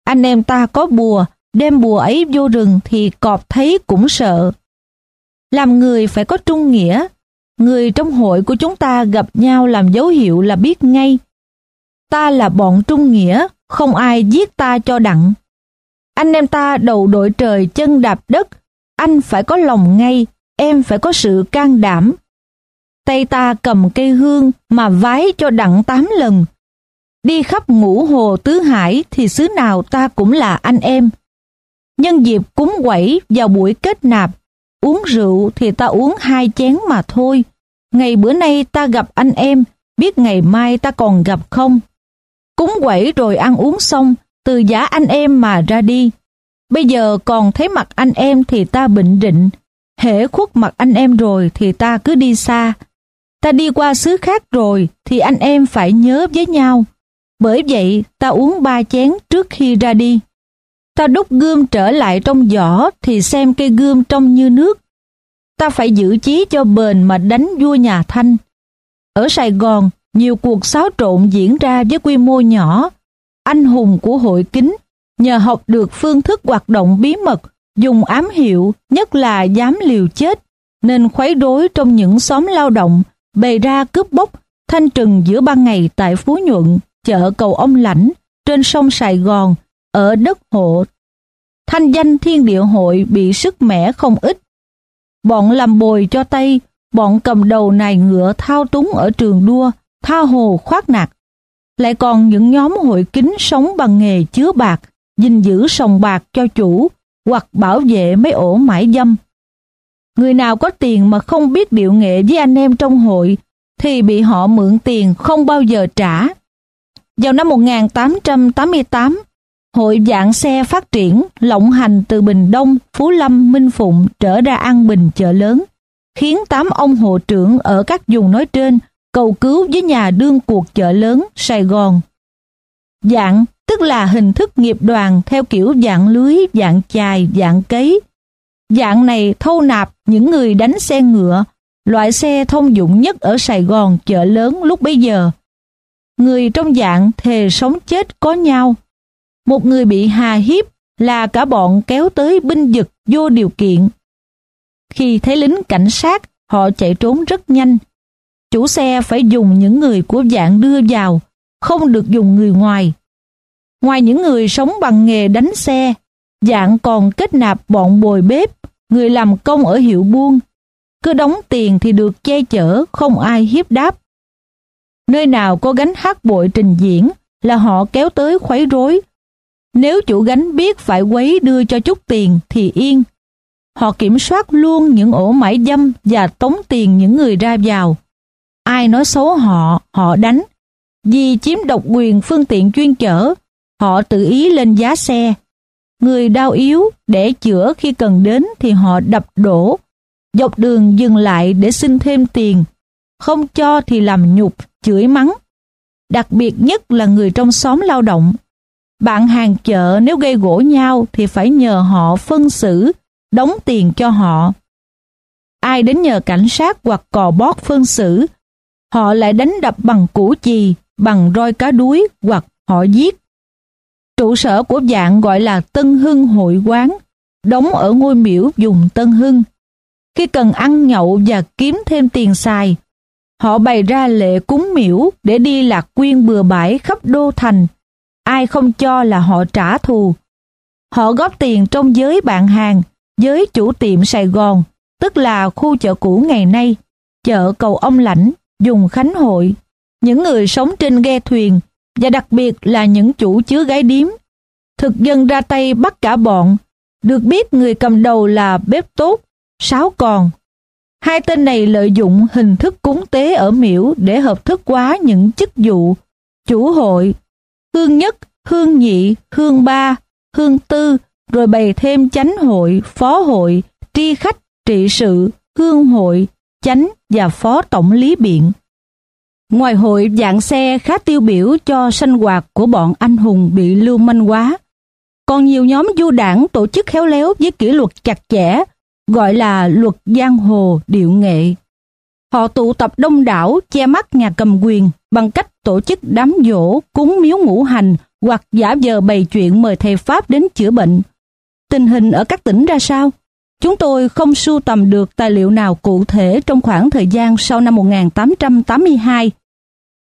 Anh em ta có bùa, đem bùa ấy vô rừng thì cọp thấy cũng sợ. Làm người phải có trung nghĩa, người trong hội của chúng ta gặp nhau làm dấu hiệu là biết ngay. Ta là bọn trung nghĩa, không ai giết ta cho đặng. Anh em ta đầu đội trời chân đạp đất, anh phải có lòng ngay, em phải có sự can đảm, tay ta cầm cây hương mà vái cho đặng tám lần. Đi khắp ngũ hồ tứ hải thì xứ nào ta cũng là anh em. Nhân dịp cúng quẩy vào buổi kết nạp, uống rượu thì ta uống hai chén mà thôi. Ngày bữa nay ta gặp anh em, biết ngày mai ta còn gặp không. Cúng quẩy rồi ăn uống xong, từ giả anh em mà ra đi. Bây giờ còn thấy mặt anh em thì ta bệnh định, hễ khuất mặt anh em rồi thì ta cứ đi xa, Ta đi qua xứ khác rồi thì anh em phải nhớ với nhau. Bởi vậy ta uống ba chén trước khi ra đi. Ta đúc gươm trở lại trong giỏ thì xem cây gươm trông như nước. Ta phải giữ chí cho bền mà đánh vua nhà Thanh. Ở Sài Gòn, nhiều cuộc xáo trộn diễn ra với quy mô nhỏ. Anh hùng của hội kính nhờ học được phương thức hoạt động bí mật, dùng ám hiệu, nhất là dám liều chết, nên khuấy rối trong những xóm lao động, bày ra cướp bóc, thanh trừng giữa ban ngày tại Phú Nhuận, chợ cầu ông lãnh, trên sông Sài Gòn, ở đất hộ. Thanh danh thiên địa hội bị sức mẻ không ít. Bọn làm bồi cho Tây, bọn cầm đầu nài ngựa thao túng ở trường đua, tha hồ khoác nạt. Lại còn những nhóm hội kính sống bằng nghề chứa bạc, gìn giữ sòng bạc cho chủ, hoặc bảo vệ mấy ổ mãi dâm. Người nào có tiền mà không biết điệu nghệ với anh em trong hội thì bị họ mượn tiền không bao giờ trả. Vào năm 1888, hội dạng xe phát triển lộng hành từ Bình Đông, Phú Lâm, Minh Phụng trở ra An Bình chợ lớn, khiến tám ông hộ trưởng ở các vùng nói trên cầu cứu với nhà đương cuộc chợ lớn Sài Gòn. Dạng tức là hình thức nghiệp đoàn theo kiểu dạng lưới, dạng chài, dạng cấy. Dạng này thâu nạp những người đánh xe ngựa, loại xe thông dụng nhất ở Sài Gòn chợ lớn lúc bấy giờ. Người trong dạng thề sống chết có nhau. Một người bị hà hiếp là cả bọn kéo tới binh dực vô điều kiện. Khi thấy lính cảnh sát, họ chạy trốn rất nhanh. Chủ xe phải dùng những người của dạng đưa vào, không được dùng người ngoài. Ngoài những người sống bằng nghề đánh xe, dạng còn kết nạp bọn bồi bếp, người làm công ở hiệu buôn. Cứ đóng tiền thì được che chở, không ai hiếp đáp. Nơi nào có gánh hát bội trình diễn là họ kéo tới khuấy rối. Nếu chủ gánh biết phải quấy đưa cho chút tiền thì yên. Họ kiểm soát luôn những ổ mãi dâm và tống tiền những người ra vào. Ai nói xấu họ, họ đánh. Vì chiếm độc quyền phương tiện chuyên chở, họ tự ý lên giá xe. Người đau yếu để chữa khi cần đến thì họ đập đổ, dọc đường dừng lại để xin thêm tiền, không cho thì làm nhục, chửi mắng. Đặc biệt nhất là người trong xóm lao động. Bạn hàng chợ nếu gây gỗ nhau thì phải nhờ họ phân xử, đóng tiền cho họ. Ai đến nhờ cảnh sát hoặc cò bót phân xử, họ lại đánh đập bằng củ chì, bằng roi cá đuối hoặc họ giết. Trụ sở của dạng gọi là Tân Hưng Hội Quán, đóng ở ngôi miễu dùng Tân Hưng. Khi cần ăn nhậu và kiếm thêm tiền xài, họ bày ra lệ cúng miễu để đi lạc quyên bừa bãi khắp đô thành. Ai không cho là họ trả thù. Họ góp tiền trong giới bạn hàng, giới chủ tiệm Sài Gòn, tức là khu chợ cũ ngày nay, chợ cầu ông lãnh, dùng khánh hội. Những người sống trên ghe thuyền và đặc biệt là những chủ chứa gái điếm. Thực dân ra tay bắt cả bọn, được biết người cầm đầu là bếp tốt, sáu còn. Hai tên này lợi dụng hình thức cúng tế ở miễu để hợp thức hóa những chức vụ, chủ hội, hương nhất, hương nhị, hương ba, hương tư, rồi bày thêm chánh hội, phó hội, tri khách, trị sự, hương hội, chánh và phó tổng lý biện. Ngoài hội dạng xe khá tiêu biểu cho sanh hoạt của bọn anh hùng bị lưu manh quá. Còn nhiều nhóm du đảng tổ chức khéo léo với kỷ luật chặt chẽ, gọi là luật giang hồ điệu nghệ. Họ tụ tập đông đảo che mắt nhà cầm quyền bằng cách tổ chức đám dỗ, cúng miếu ngũ hành hoặc giả vờ bày chuyện mời thầy Pháp đến chữa bệnh. Tình hình ở các tỉnh ra sao? Chúng tôi không sưu tầm được tài liệu nào cụ thể trong khoảng thời gian sau năm 1882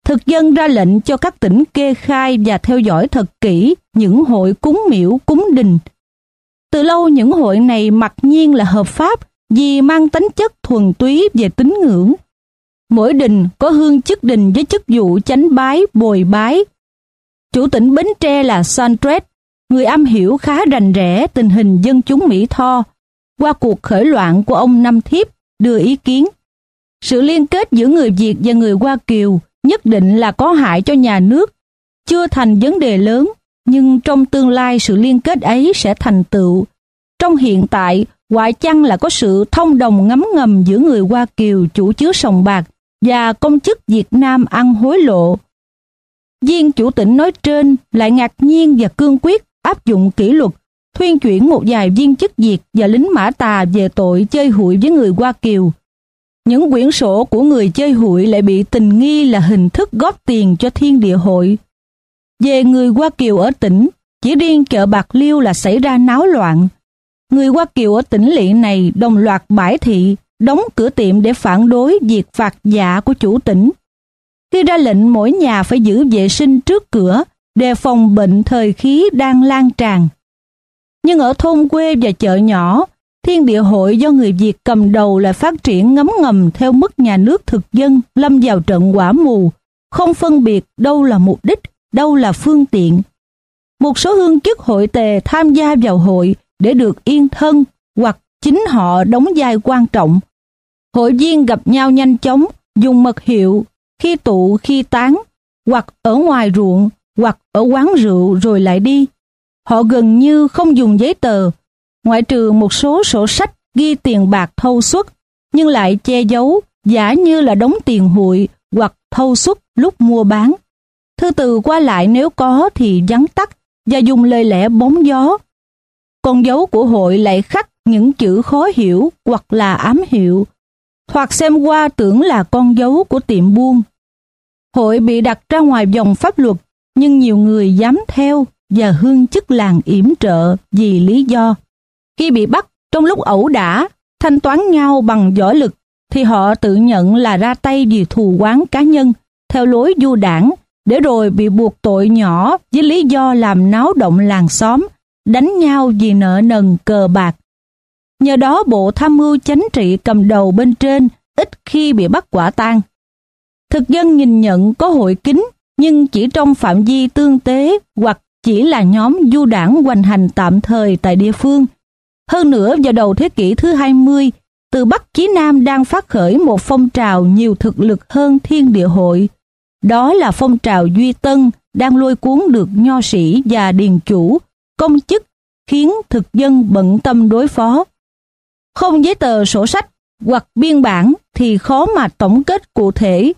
thực dân ra lệnh cho các tỉnh kê khai và theo dõi thật kỹ những hội cúng miễu cúng đình. Từ lâu những hội này mặc nhiên là hợp pháp vì mang tính chất thuần túy về tín ngưỡng. Mỗi đình có hương chức đình với chức vụ chánh bái, bồi bái. Chủ tỉnh Bến Tre là Sandret, người âm hiểu khá rành rẽ tình hình dân chúng Mỹ Tho, qua cuộc khởi loạn của ông Năm Thiếp đưa ý kiến. Sự liên kết giữa người Việt và người Hoa Kiều nhất định là có hại cho nhà nước, chưa thành vấn đề lớn, nhưng trong tương lai sự liên kết ấy sẽ thành tựu. Trong hiện tại, ngoại chăng là có sự thông đồng ngấm ngầm giữa người Hoa Kiều chủ chứa sòng bạc và công chức Việt Nam ăn hối lộ. Viên chủ tỉnh nói trên lại ngạc nhiên và cương quyết áp dụng kỷ luật thuyên chuyển một vài viên chức Việt và lính mã tà về tội chơi hụi với người Hoa Kiều. Những quyển sổ của người chơi hụi lại bị tình nghi là hình thức góp tiền cho thiên địa hội. Về người Hoa Kiều ở tỉnh, chỉ riêng chợ Bạc Liêu là xảy ra náo loạn. Người Hoa Kiều ở tỉnh lỵ này đồng loạt bãi thị đóng cửa tiệm để phản đối việc phạt dạ của chủ tỉnh. Khi ra lệnh mỗi nhà phải giữ vệ sinh trước cửa, đề phòng bệnh thời khí đang lan tràn. Nhưng ở thôn quê và chợ nhỏ, thiên địa hội do người Việt cầm đầu lại phát triển ngấm ngầm theo mức nhà nước thực dân lâm vào trận quả mù, không phân biệt đâu là mục đích, đâu là phương tiện. Một số hương chức hội tề tham gia vào hội để được yên thân hoặc chính họ đóng vai quan trọng. Hội viên gặp nhau nhanh chóng, dùng mật hiệu, khi tụ khi tán, hoặc ở ngoài ruộng, hoặc ở quán rượu rồi lại đi. Họ gần như không dùng giấy tờ, ngoại trừ một số sổ sách ghi tiền bạc thâu suất, nhưng lại che giấu, giả như là đóng tiền hụi hoặc thâu suất lúc mua bán. Thư từ qua lại nếu có thì vắn tắt và dùng lời lẽ bóng gió. Con dấu của hội lại khắc những chữ khó hiểu hoặc là ám hiệu, hoặc xem qua tưởng là con dấu của tiệm buôn. Hội bị đặt ra ngoài vòng pháp luật, nhưng nhiều người dám theo và hương chức làng yểm trợ vì lý do. Khi bị bắt trong lúc ẩu đả, thanh toán nhau bằng võ lực, thì họ tự nhận là ra tay vì thù quán cá nhân, theo lối du đảng, để rồi bị buộc tội nhỏ với lý do làm náo động làng xóm, đánh nhau vì nợ nần cờ bạc. Nhờ đó bộ tham mưu chánh trị cầm đầu bên trên ít khi bị bắt quả tang. Thực dân nhìn nhận có hội kính nhưng chỉ trong phạm vi tương tế hoặc chỉ là nhóm du đảng hoành hành tạm thời tại địa phương. Hơn nữa vào đầu thế kỷ thứ 20, từ Bắc chí Nam đang phát khởi một phong trào nhiều thực lực hơn thiên địa hội. Đó là phong trào Duy Tân đang lôi cuốn được nho sĩ và điền chủ, công chức, khiến thực dân bận tâm đối phó. Không giấy tờ sổ sách hoặc biên bản thì khó mà tổng kết cụ thể.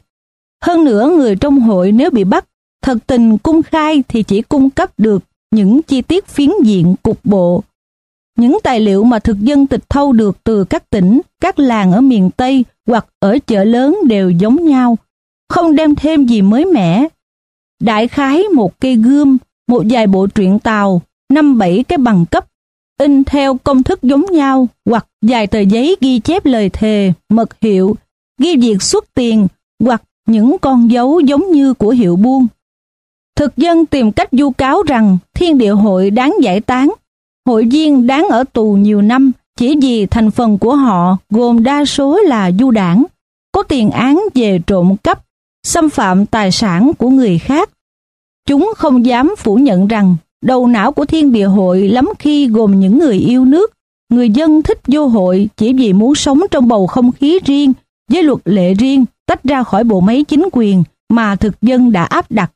Hơn nữa người trong hội nếu bị bắt, thật tình cung khai thì chỉ cung cấp được những chi tiết phiến diện cục bộ. Những tài liệu mà thực dân tịch thâu được từ các tỉnh, các làng ở miền Tây hoặc ở chợ lớn đều giống nhau, không đem thêm gì mới mẻ. Đại khái một cây gươm, một vài bộ truyện tàu, năm bảy cái bằng cấp in theo công thức giống nhau hoặc vài tờ giấy ghi chép lời thề, mật hiệu, ghi việc xuất tiền hoặc những con dấu giống như của hiệu buôn. Thực dân tìm cách du cáo rằng thiên địa hội đáng giải tán, hội viên đáng ở tù nhiều năm chỉ vì thành phần của họ gồm đa số là du đảng, có tiền án về trộm cắp, xâm phạm tài sản của người khác. Chúng không dám phủ nhận rằng Đầu não của thiên địa hội lắm khi gồm những người yêu nước, người dân thích vô hội chỉ vì muốn sống trong bầu không khí riêng, với luật lệ riêng, tách ra khỏi bộ máy chính quyền mà thực dân đã áp đặt.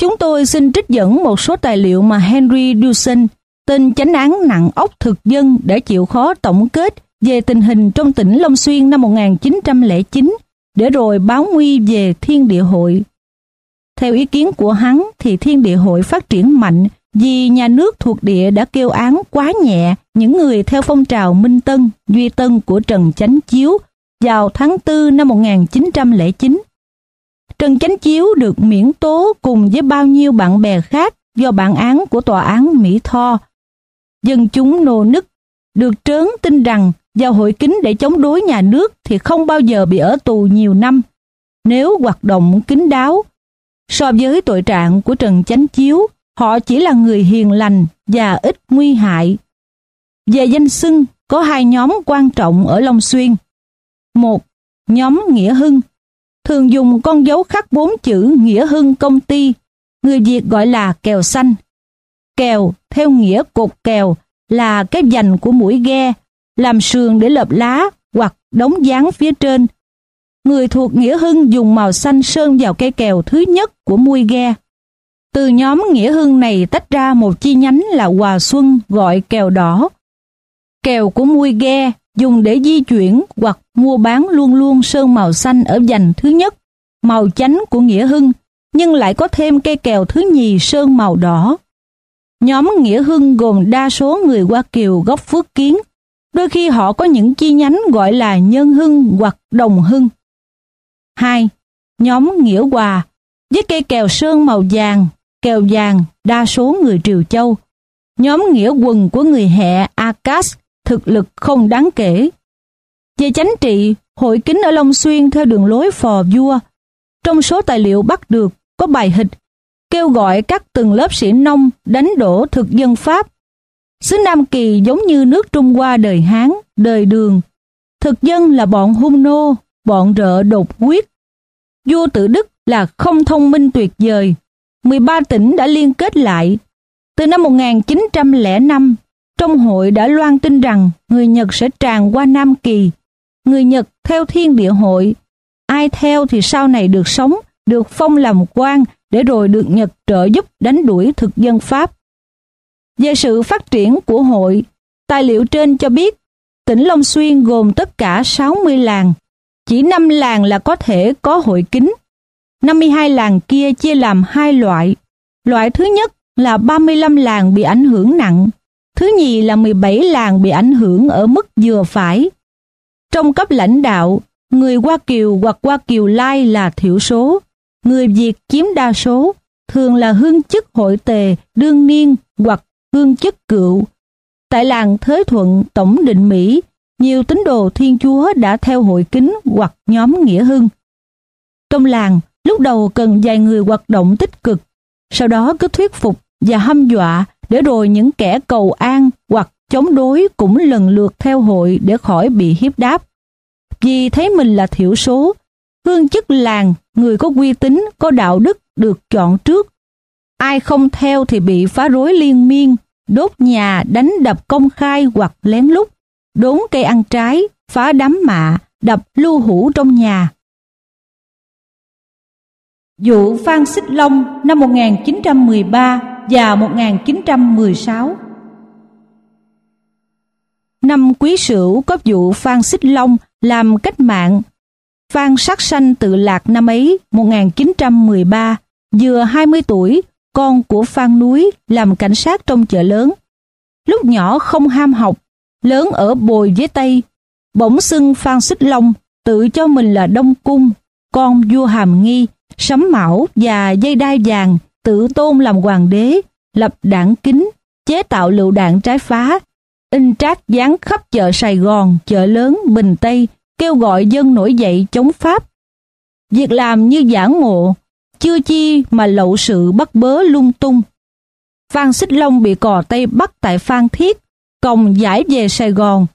Chúng tôi xin trích dẫn một số tài liệu mà Henry Dawson, tên chánh án nặng ốc thực dân đã chịu khó tổng kết về tình hình trong tỉnh Long Xuyên năm 1909, để rồi báo nguy về thiên địa hội. Theo ý kiến của hắn thì thiên địa hội phát triển mạnh vì nhà nước thuộc địa đã kêu án quá nhẹ những người theo phong trào Minh Tân, Duy Tân của Trần Chánh Chiếu vào tháng 4 năm 1909. Trần Chánh Chiếu được miễn tố cùng với bao nhiêu bạn bè khác do bản án của tòa án Mỹ Tho. Dân chúng nô nức, được trớn tin rằng vào hội kính để chống đối nhà nước thì không bao giờ bị ở tù nhiều năm. Nếu hoạt động kín đáo, so với tội trạng của Trần Chánh Chiếu Họ chỉ là người hiền lành và ít nguy hại. Về danh xưng, có hai nhóm quan trọng ở Long Xuyên. Một, nhóm Nghĩa Hưng, thường dùng con dấu khắc bốn chữ Nghĩa Hưng công ty, người Việt gọi là kèo xanh. Kèo, theo nghĩa cột kèo, là cái dành của mũi ghe, làm sườn để lợp lá hoặc đóng dáng phía trên. Người thuộc Nghĩa Hưng dùng màu xanh sơn vào cây kèo thứ nhất của mũi ghe. Từ nhóm Nghĩa Hưng này tách ra một chi nhánh là Hòa Xuân gọi kèo đỏ. Kèo của mui ghe dùng để di chuyển hoặc mua bán luôn luôn sơn màu xanh ở dành thứ nhất, màu chánh của Nghĩa Hưng, nhưng lại có thêm cây kèo thứ nhì sơn màu đỏ. Nhóm Nghĩa Hưng gồm đa số người Hoa Kiều gốc Phước Kiến, đôi khi họ có những chi nhánh gọi là Nhân Hưng hoặc Đồng Hưng. 2. Nhóm Nghĩa Hòa với cây kèo sơn màu vàng kèo vàng đa số người Triều Châu. Nhóm nghĩa quần của người hẹ Akas thực lực không đáng kể. Về chánh trị, hội kính ở Long Xuyên theo đường lối phò vua. Trong số tài liệu bắt được có bài hịch kêu gọi các tầng lớp sĩ nông đánh đổ thực dân Pháp. Xứ Nam Kỳ giống như nước Trung Hoa đời Hán, đời Đường. Thực dân là bọn hung nô, bọn rợ đột quyết. Vua tự Đức là không thông minh tuyệt vời. 13 tỉnh đã liên kết lại. Từ năm 1905, trong hội đã loan tin rằng người Nhật sẽ tràn qua Nam Kỳ. Người Nhật theo thiên địa hội. Ai theo thì sau này được sống, được phong làm quan để rồi được Nhật trợ giúp đánh đuổi thực dân Pháp. Về sự phát triển của hội, tài liệu trên cho biết tỉnh Long Xuyên gồm tất cả 60 làng. Chỉ 5 làng là có thể có hội kính. 52 làng kia chia làm hai loại. Loại thứ nhất là 35 làng bị ảnh hưởng nặng. Thứ nhì là 17 làng bị ảnh hưởng ở mức vừa phải. Trong cấp lãnh đạo, người Hoa Kiều hoặc Hoa Kiều Lai là thiểu số, người Việt chiếm đa số, thường là hương chức hội tề, đương niên hoặc hương chức cựu. Tại làng Thới Thuận, Tổng định Mỹ, nhiều tín đồ Thiên Chúa đã theo hội kính hoặc nhóm Nghĩa Hưng. Trong làng, lúc đầu cần vài người hoạt động tích cực, sau đó cứ thuyết phục và hâm dọa để rồi những kẻ cầu an hoặc chống đối cũng lần lượt theo hội để khỏi bị hiếp đáp. Vì thấy mình là thiểu số, hương chức làng, người có uy tín, có đạo đức được chọn trước. Ai không theo thì bị phá rối liên miên, đốt nhà, đánh đập công khai hoặc lén lút, đốn cây ăn trái, phá đám mạ, đập lưu hủ trong nhà. Vụ Phan Xích Long năm 1913 và 1916 Năm Quý Sửu có vụ Phan Xích Long làm cách mạng. Phan sát Sanh tự lạc năm ấy 1913, vừa 20 tuổi, con của Phan Núi làm cảnh sát trong chợ lớn. Lúc nhỏ không ham học, lớn ở bồi với Tây, bỗng xưng Phan Xích Long tự cho mình là Đông Cung, con vua Hàm Nghi, sấm mão và dây đai vàng, tự tôn làm hoàng đế, lập đảng kính, chế tạo lựu đạn trái phá, in trát dán khắp chợ Sài Gòn, chợ lớn, Bình Tây, kêu gọi dân nổi dậy chống Pháp. Việc làm như giả ngộ, chưa chi mà lậu sự bắt bớ lung tung. Phan Xích Long bị cò Tây bắt tại Phan Thiết, còng giải về Sài Gòn.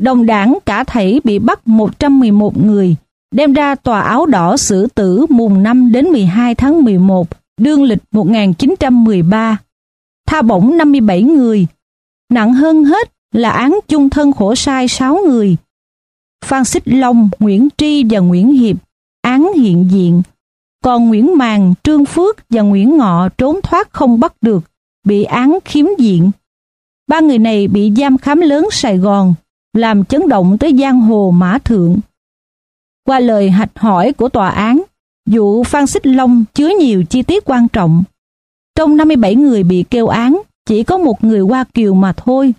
Đồng đảng cả thảy bị bắt 111 người, đem ra tòa áo đỏ xử tử mùng 5 đến 12 tháng 11, đương lịch 1913. Tha bổng 57 người. Nặng hơn hết là án chung thân khổ sai 6 người. Phan Xích Long, Nguyễn Tri và Nguyễn Hiệp án hiện diện. Còn Nguyễn Màng, Trương Phước và Nguyễn Ngọ trốn thoát không bắt được, bị án khiếm diện. Ba người này bị giam khám lớn Sài Gòn, làm chấn động tới giang hồ mã thượng. Qua lời hạch hỏi của tòa án, vụ Phan Xích Long chứa nhiều chi tiết quan trọng. Trong 57 người bị kêu án, chỉ có một người Hoa Kiều mà thôi.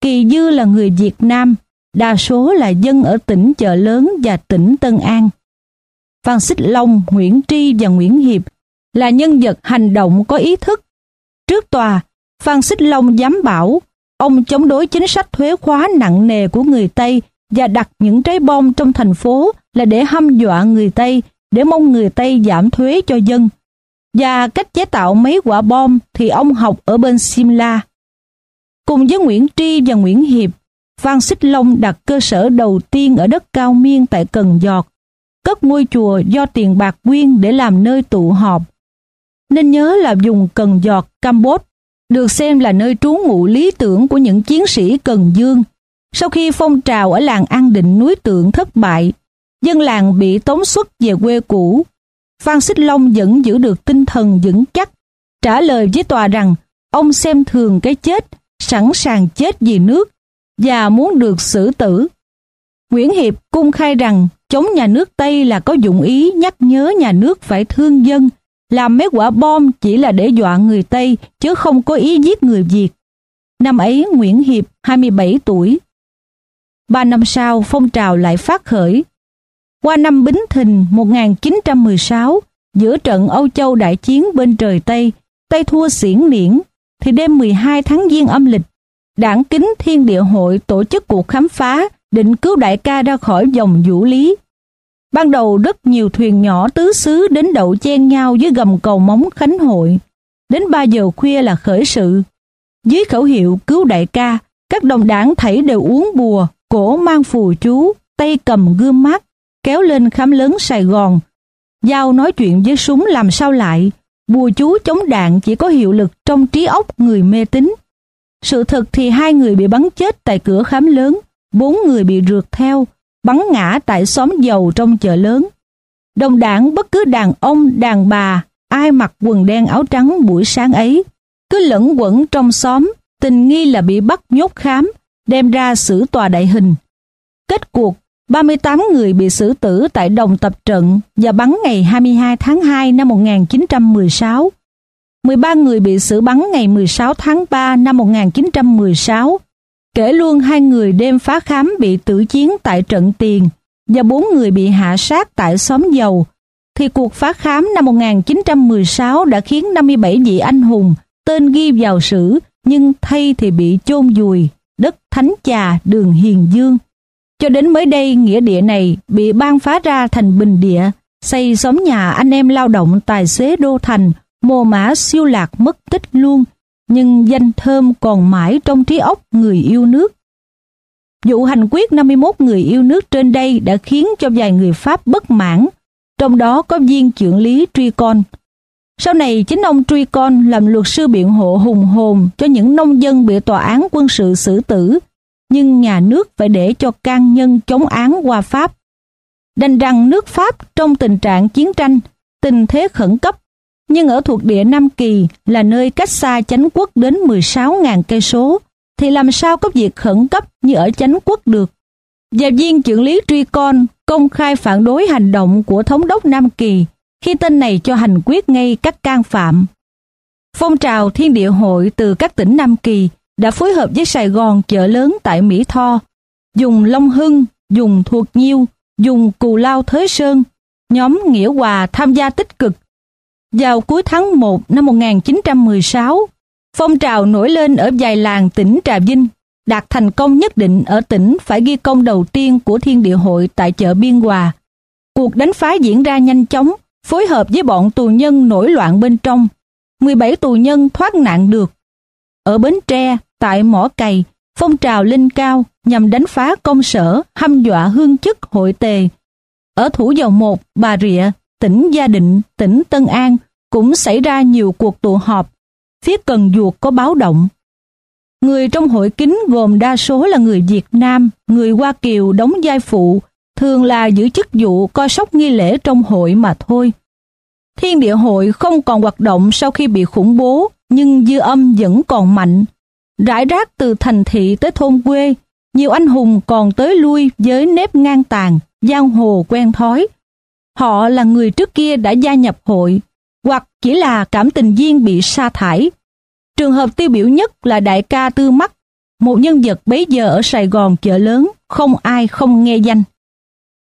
Kỳ Dư là người Việt Nam, đa số là dân ở tỉnh Chợ Lớn và tỉnh Tân An. Phan Xích Long, Nguyễn Tri và Nguyễn Hiệp là nhân vật hành động có ý thức. Trước tòa, Phan Xích Long dám bảo ông chống đối chính sách thuế khóa nặng nề của người Tây và đặt những trái bom trong thành phố là để hăm dọa người Tây, để mong người Tây giảm thuế cho dân. Và cách chế tạo mấy quả bom thì ông học ở bên Simla. Cùng với Nguyễn Tri và Nguyễn Hiệp, Phan Xích Long đặt cơ sở đầu tiên ở đất cao miên tại Cần Giọt, cất ngôi chùa do tiền bạc quyên để làm nơi tụ họp. Nên nhớ là dùng Cần Giọt, Campuchia, được xem là nơi trú ngụ lý tưởng của những chiến sĩ Cần Dương. Sau khi phong trào ở làng An Định núi Tượng thất bại, dân làng bị tống xuất về quê cũ. Phan Xích Long vẫn giữ được tinh thần vững chắc, trả lời với tòa rằng ông xem thường cái chết, sẵn sàng chết vì nước và muốn được xử tử. Nguyễn Hiệp cung khai rằng chống nhà nước Tây là có dụng ý nhắc nhớ nhà nước phải thương dân, làm mấy quả bom chỉ là để dọa người Tây chứ không có ý giết người Việt. Năm ấy Nguyễn Hiệp 27 tuổi. Ba năm sau phong trào lại phát khởi. Qua năm Bính Thìn 1916, giữa trận Âu Châu đại chiến bên trời Tây, Tây thua xiển niễn, thì đêm 12 tháng Giêng âm lịch Đảng Kính Thiên Địa Hội tổ chức cuộc khám phá định cứu đại ca ra khỏi dòng vũ lý. Ban đầu rất nhiều thuyền nhỏ tứ xứ đến đậu chen nhau dưới gầm cầu móng Khánh Hội. Đến 3 giờ khuya là khởi sự. Dưới khẩu hiệu cứu đại ca, các đồng đảng thảy đều uống bùa, cổ mang phù chú, tay cầm gươm mát, kéo lên khám lớn Sài Gòn. Giao nói chuyện với súng làm sao lại, bùa chú chống đạn chỉ có hiệu lực trong trí óc người mê tín. Sự thật thì hai người bị bắn chết tại cửa khám lớn, bốn người bị rượt theo, bắn ngã tại xóm dầu trong chợ lớn. Đồng đảng bất cứ đàn ông, đàn bà, ai mặc quần đen áo trắng buổi sáng ấy, cứ lẫn quẩn trong xóm, tình nghi là bị bắt nhốt khám, đem ra xử tòa đại hình. Kết cuộc, 38 người bị xử tử tại đồng tập trận và bắn ngày 22 tháng 2 năm 1916. 13 người bị xử bắn ngày 16 tháng 3 năm 1916. Kể luôn hai người đêm phá khám bị tử chiến tại trận tiền và bốn người bị hạ sát tại xóm dầu, thì cuộc phá khám năm 1916 đã khiến 57 vị anh hùng tên ghi vào sử nhưng thay thì bị chôn vùi đất Thánh Trà đường Hiền Dương. Cho đến mới đây nghĩa địa này bị ban phá ra thành bình địa, xây xóm nhà anh em lao động tài xế đô thành, mồ mã siêu lạc mất tích luôn, nhưng danh thơm còn mãi trong trí óc người yêu nước. Vụ hành quyết 51 người yêu nước trên đây đã khiến cho vài người Pháp bất mãn, trong đó có viên trưởng lý Truy Con. Sau này chính ông Truy Con làm luật sư biện hộ hùng hồn cho những nông dân bị tòa án quân sự xử tử, nhưng nhà nước phải để cho can nhân chống án qua Pháp. Đành rằng nước Pháp trong tình trạng chiến tranh, tình thế khẩn cấp, nhưng ở thuộc địa Nam Kỳ là nơi cách xa chánh quốc đến 16.000 cây số, thì làm sao có việc khẩn cấp như ở chánh quốc được. Và viên trưởng lý Truy Con công khai phản đối hành động của thống đốc Nam Kỳ khi tên này cho hành quyết ngay các can phạm. Phong trào thiên địa hội từ các tỉnh Nam Kỳ đã phối hợp với Sài Gòn chợ lớn tại Mỹ Tho, dùng Long Hưng, dùng Thuộc Nhiêu, dùng Cù Lao Thới Sơn, nhóm Nghĩa Hòa tham gia tích cực. Vào cuối tháng 1 năm 1916, phong trào nổi lên ở vài làng tỉnh Trà Vinh, đạt thành công nhất định ở tỉnh phải ghi công đầu tiên của Thiên Địa Hội tại chợ Biên Hòa. Cuộc đánh phá diễn ra nhanh chóng, phối hợp với bọn tù nhân nổi loạn bên trong. 17 tù nhân thoát nạn được. Ở Bến Tre, tại Mỏ Cày, phong trào lên cao nhằm đánh phá công sở, hăm dọa hương chức hội tề. Ở Thủ Dầu Một, Bà Rịa, tỉnh Gia Định, tỉnh Tân An cũng xảy ra nhiều cuộc tụ họp. Phía Cần Duột có báo động. Người trong hội kính gồm đa số là người Việt Nam, người Hoa Kiều đóng vai phụ, thường là giữ chức vụ coi sóc nghi lễ trong hội mà thôi. Thiên địa hội không còn hoạt động sau khi bị khủng bố, nhưng dư âm vẫn còn mạnh. Rải rác từ thành thị tới thôn quê, nhiều anh hùng còn tới lui với nếp ngang tàn, giang hồ quen thói. Họ là người trước kia đã gia nhập hội, hoặc chỉ là cảm tình viên bị sa thải. Trường hợp tiêu biểu nhất là đại ca Tư Mắt, một nhân vật bấy giờ ở Sài Gòn chợ lớn, không ai không nghe danh.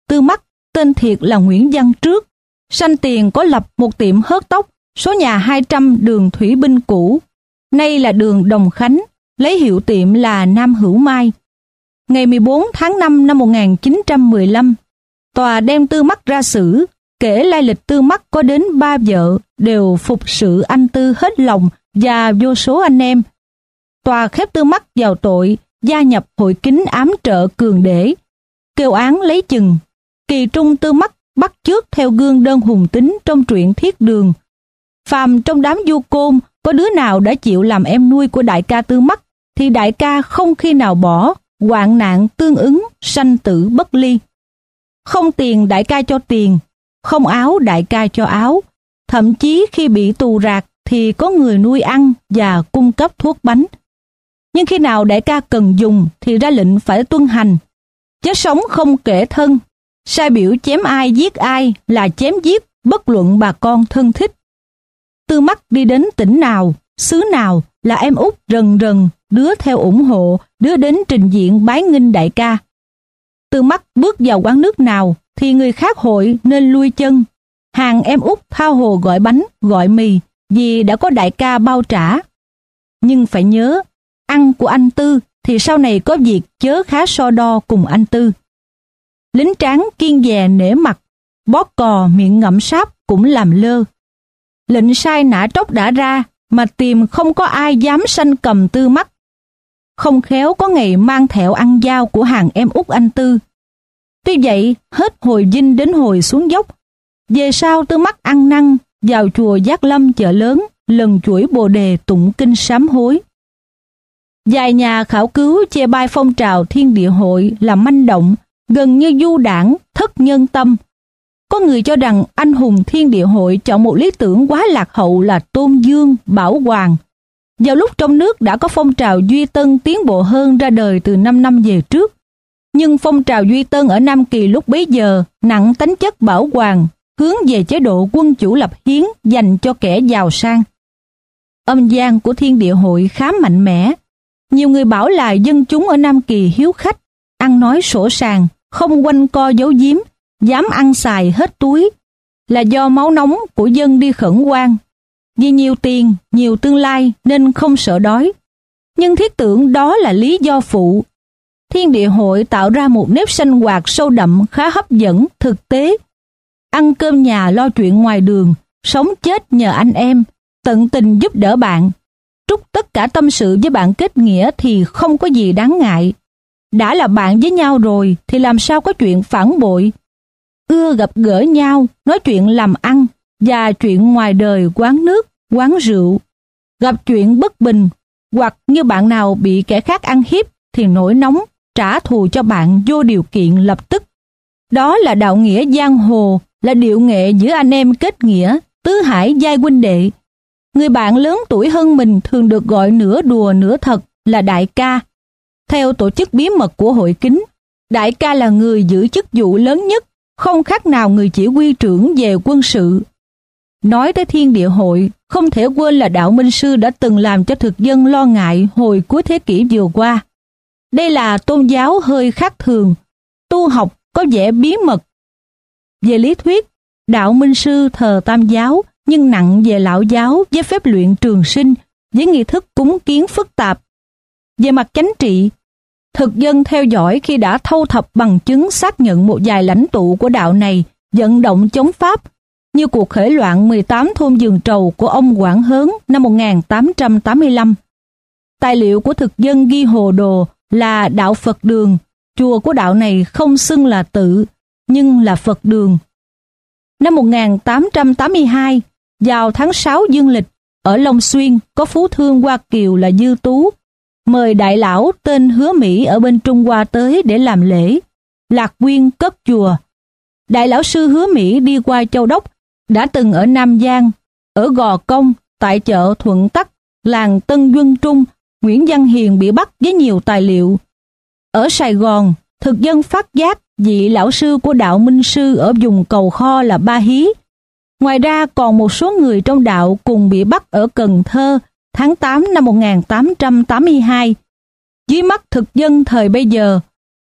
Tư Mắt, tên thiệt là Nguyễn Văn Trước, sanh tiền có lập một tiệm hớt tóc, số nhà 200 đường Thủy Binh cũ, nay là đường Đồng Khánh, lấy hiệu tiệm là Nam Hữu Mai. Ngày 14 tháng 5 năm 1915, tòa đem Tư Mắt ra xử, kể lai lịch Tư Mắt có đến ba vợ đều phục sự anh Tư hết lòng và vô số anh em. Tòa khép Tư Mắt vào tội gia nhập hội kính ám trợ cường để, kêu án lấy chừng. Kỳ trung Tư Mắt bắt trước theo gương đơn hùng tính trong truyện thiết đường. Phàm trong đám du côn có đứa nào đã chịu làm em nuôi của đại ca Tư Mắt thì đại ca không khi nào bỏ, hoạn nạn tương ứng, sanh tử bất ly. Không tiền đại ca cho tiền, không áo đại ca cho áo. Thậm chí khi bị tù rạc thì có người nuôi ăn và cung cấp thuốc bánh. Nhưng khi nào đại ca cần dùng thì ra lệnh phải tuân hành. Chết sống không kể thân, sai biểu chém ai giết ai là chém giết bất luận bà con thân thích. Tư mắt đi đến tỉnh nào, xứ nào là em út rần rần, đứa theo ủng hộ, đứa đến trình diện bái nghinh đại ca. từ mắt bước vào quán nước nào thì người khác hội nên lui chân. Hàng em út thao hồ gọi bánh, gọi mì vì đã có đại ca bao trả. Nhưng phải nhớ, ăn của anh Tư thì sau này có việc chớ khá so đo cùng anh Tư. Lính tráng kiên dè nể mặt, bó cò miệng ngậm sáp cũng làm lơ. Lệnh sai nã tróc đã ra, mà tìm không có ai dám sanh cầm tư mắt. Không khéo có ngày mang thẹo ăn dao của hàng em út anh Tư. Tuy vậy, hết hồi dinh đến hồi xuống dốc. Về sau tư mắt ăn năn, vào chùa Giác Lâm chợ lớn, lần chuỗi bồ đề tụng kinh sám hối. dài nhà khảo cứu che bai phong trào thiên địa hội là manh động, gần như du đảng, thất nhân tâm. Có người cho rằng anh hùng thiên địa hội chọn một lý tưởng quá lạc hậu là tôn dương, bảo hoàng. Vào lúc trong nước đã có phong trào Duy Tân tiến bộ hơn ra đời từ 5 năm về trước. Nhưng phong trào Duy Tân ở Nam Kỳ lúc bấy giờ nặng tính chất bảo hoàng, hướng về chế độ quân chủ lập hiến dành cho kẻ giàu sang. Âm gian của thiên địa hội khá mạnh mẽ. Nhiều người bảo là dân chúng ở Nam Kỳ hiếu khách, ăn nói sổ sàng, không quanh co giấu giếm, dám ăn xài hết túi, là do máu nóng của dân đi khẩn quan. Vì nhiều tiền, nhiều tương lai nên không sợ đói. Nhưng thiết tưởng đó là lý do phụ. Thiên địa hội tạo ra một nếp sinh hoạt sâu đậm khá hấp dẫn, thực tế. Ăn cơm nhà lo chuyện ngoài đường, sống chết nhờ anh em, tận tình giúp đỡ bạn. Trúc tất cả tâm sự với bạn kết nghĩa thì không có gì đáng ngại. Đã là bạn với nhau rồi thì làm sao có chuyện phản bội. Ưa gặp gỡ nhau, nói chuyện làm ăn và chuyện ngoài đời quán nước, quán rượu. Gặp chuyện bất bình hoặc như bạn nào bị kẻ khác ăn hiếp thì nổi nóng trả thù cho bạn vô điều kiện lập tức. Đó là đạo nghĩa giang hồ, là điệu nghệ giữa anh em kết nghĩa, tứ hải giai huynh đệ. Người bạn lớn tuổi hơn mình thường được gọi nửa đùa nửa thật là đại ca. Theo tổ chức bí mật của hội kính, đại ca là người giữ chức vụ lớn nhất, không khác nào người chỉ huy trưởng về quân sự. Nói tới thiên địa hội, không thể quên là đạo Minh Sư đã từng làm cho thực dân lo ngại hồi cuối thế kỷ vừa qua. Đây là tôn giáo hơi khác thường, tu học có vẻ bí mật. Về lý thuyết, đạo Minh Sư thờ tam giáo nhưng nặng về lão giáo với phép luyện trường sinh với nghi thức cúng kiến phức tạp. Về mặt chánh trị, thực dân theo dõi khi đã thâu thập bằng chứng xác nhận một vài lãnh tụ của đạo này vận động chống Pháp như cuộc khởi loạn 18 thôn giường trầu của ông Quảng Hớn năm 1885. Tài liệu của thực dân ghi hồ đồ là đạo Phật đường, chùa của đạo này không xưng là tự, nhưng là Phật đường. Năm 1882, vào tháng 6 dương lịch, ở Long Xuyên có phú thương Hoa Kiều là Dư Tú, mời đại lão tên Hứa Mỹ ở bên Trung Hoa tới để làm lễ. Lạc Quyên cất chùa. Đại lão sư Hứa Mỹ đi qua Châu Đốc, đã từng ở Nam Giang, ở Gò Công, tại chợ Thuận Tắc, làng Tân Duân Trung, Nguyễn Văn Hiền bị bắt với nhiều tài liệu. Ở Sài Gòn, thực dân phát giác vị lão sư của đạo Minh Sư ở vùng cầu kho là Ba Hí, Ngoài ra còn một số người trong đạo cùng bị bắt ở Cần Thơ tháng 8 năm 1882. Dưới mắt thực dân thời bây giờ,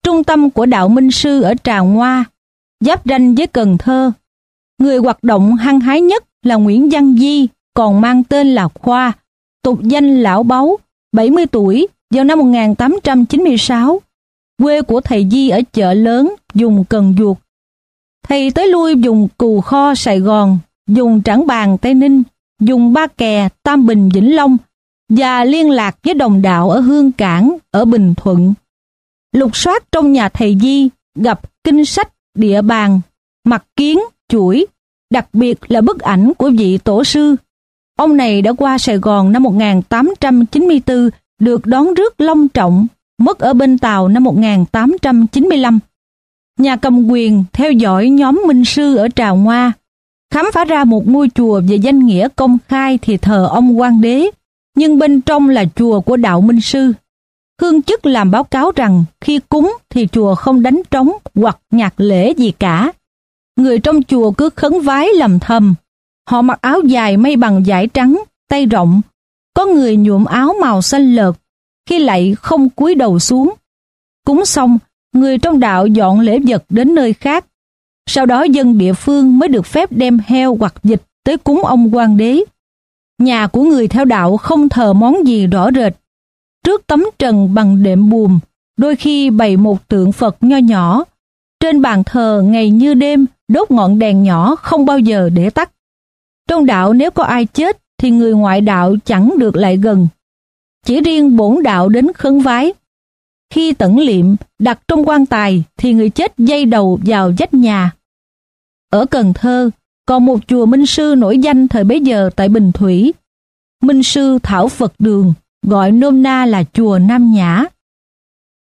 trung tâm của đạo Minh Sư ở Trà Hoa, giáp ranh với Cần Thơ. Người hoạt động hăng hái nhất là Nguyễn Văn Di, còn mang tên là Khoa, tục danh Lão Báu, 70 tuổi, vào năm 1896. Quê của thầy Di ở chợ lớn, dùng Cần Duột, Thầy tới lui dùng Cù Kho Sài Gòn, dùng Trảng Bàng Tây Ninh, dùng Ba Kè Tam Bình Vĩnh Long và liên lạc với đồng đạo ở Hương Cảng, ở Bình Thuận. Lục soát trong nhà thầy Di gặp kinh sách, địa bàn, mặt kiến, chuỗi, đặc biệt là bức ảnh của vị tổ sư. Ông này đã qua Sài Gòn năm 1894, được đón rước long trọng, mất ở bên Tàu năm 1895 nhà cầm quyền theo dõi nhóm minh sư ở Trà Hoa, khám phá ra một ngôi chùa về danh nghĩa công khai thì thờ ông quan đế, nhưng bên trong là chùa của đạo minh sư. Hương chức làm báo cáo rằng khi cúng thì chùa không đánh trống hoặc nhạc lễ gì cả. Người trong chùa cứ khấn vái lầm thầm. Họ mặc áo dài may bằng vải trắng, tay rộng. Có người nhuộm áo màu xanh lợt, khi lạy không cúi đầu xuống. Cúng xong, người trong đạo dọn lễ vật đến nơi khác. Sau đó dân địa phương mới được phép đem heo hoặc dịch tới cúng ông quan đế. Nhà của người theo đạo không thờ món gì rõ rệt. trước tấm trần bằng đệm buồm, đôi khi bày một tượng Phật nho nhỏ. Trên bàn thờ ngày như đêm đốt ngọn đèn nhỏ không bao giờ để tắt. Trong đạo nếu có ai chết thì người ngoại đạo chẳng được lại gần. Chỉ riêng bổn đạo đến khấn vái. Khi tẩn liệm đặt trong quan tài thì người chết dây đầu vào vách nhà. Ở Cần Thơ, còn một chùa Minh Sư nổi danh thời bấy giờ tại Bình Thủy. Minh Sư Thảo Phật Đường, gọi nôm na là chùa Nam Nhã.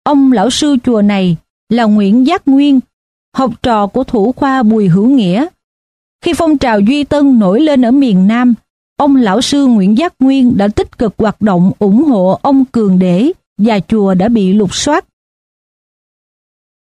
Ông lão sư chùa này là Nguyễn Giác Nguyên, học trò của thủ khoa Bùi Hữu Nghĩa. Khi phong trào Duy Tân nổi lên ở miền Nam, ông lão sư Nguyễn Giác Nguyên đã tích cực hoạt động ủng hộ ông Cường Đế và chùa đã bị lục soát.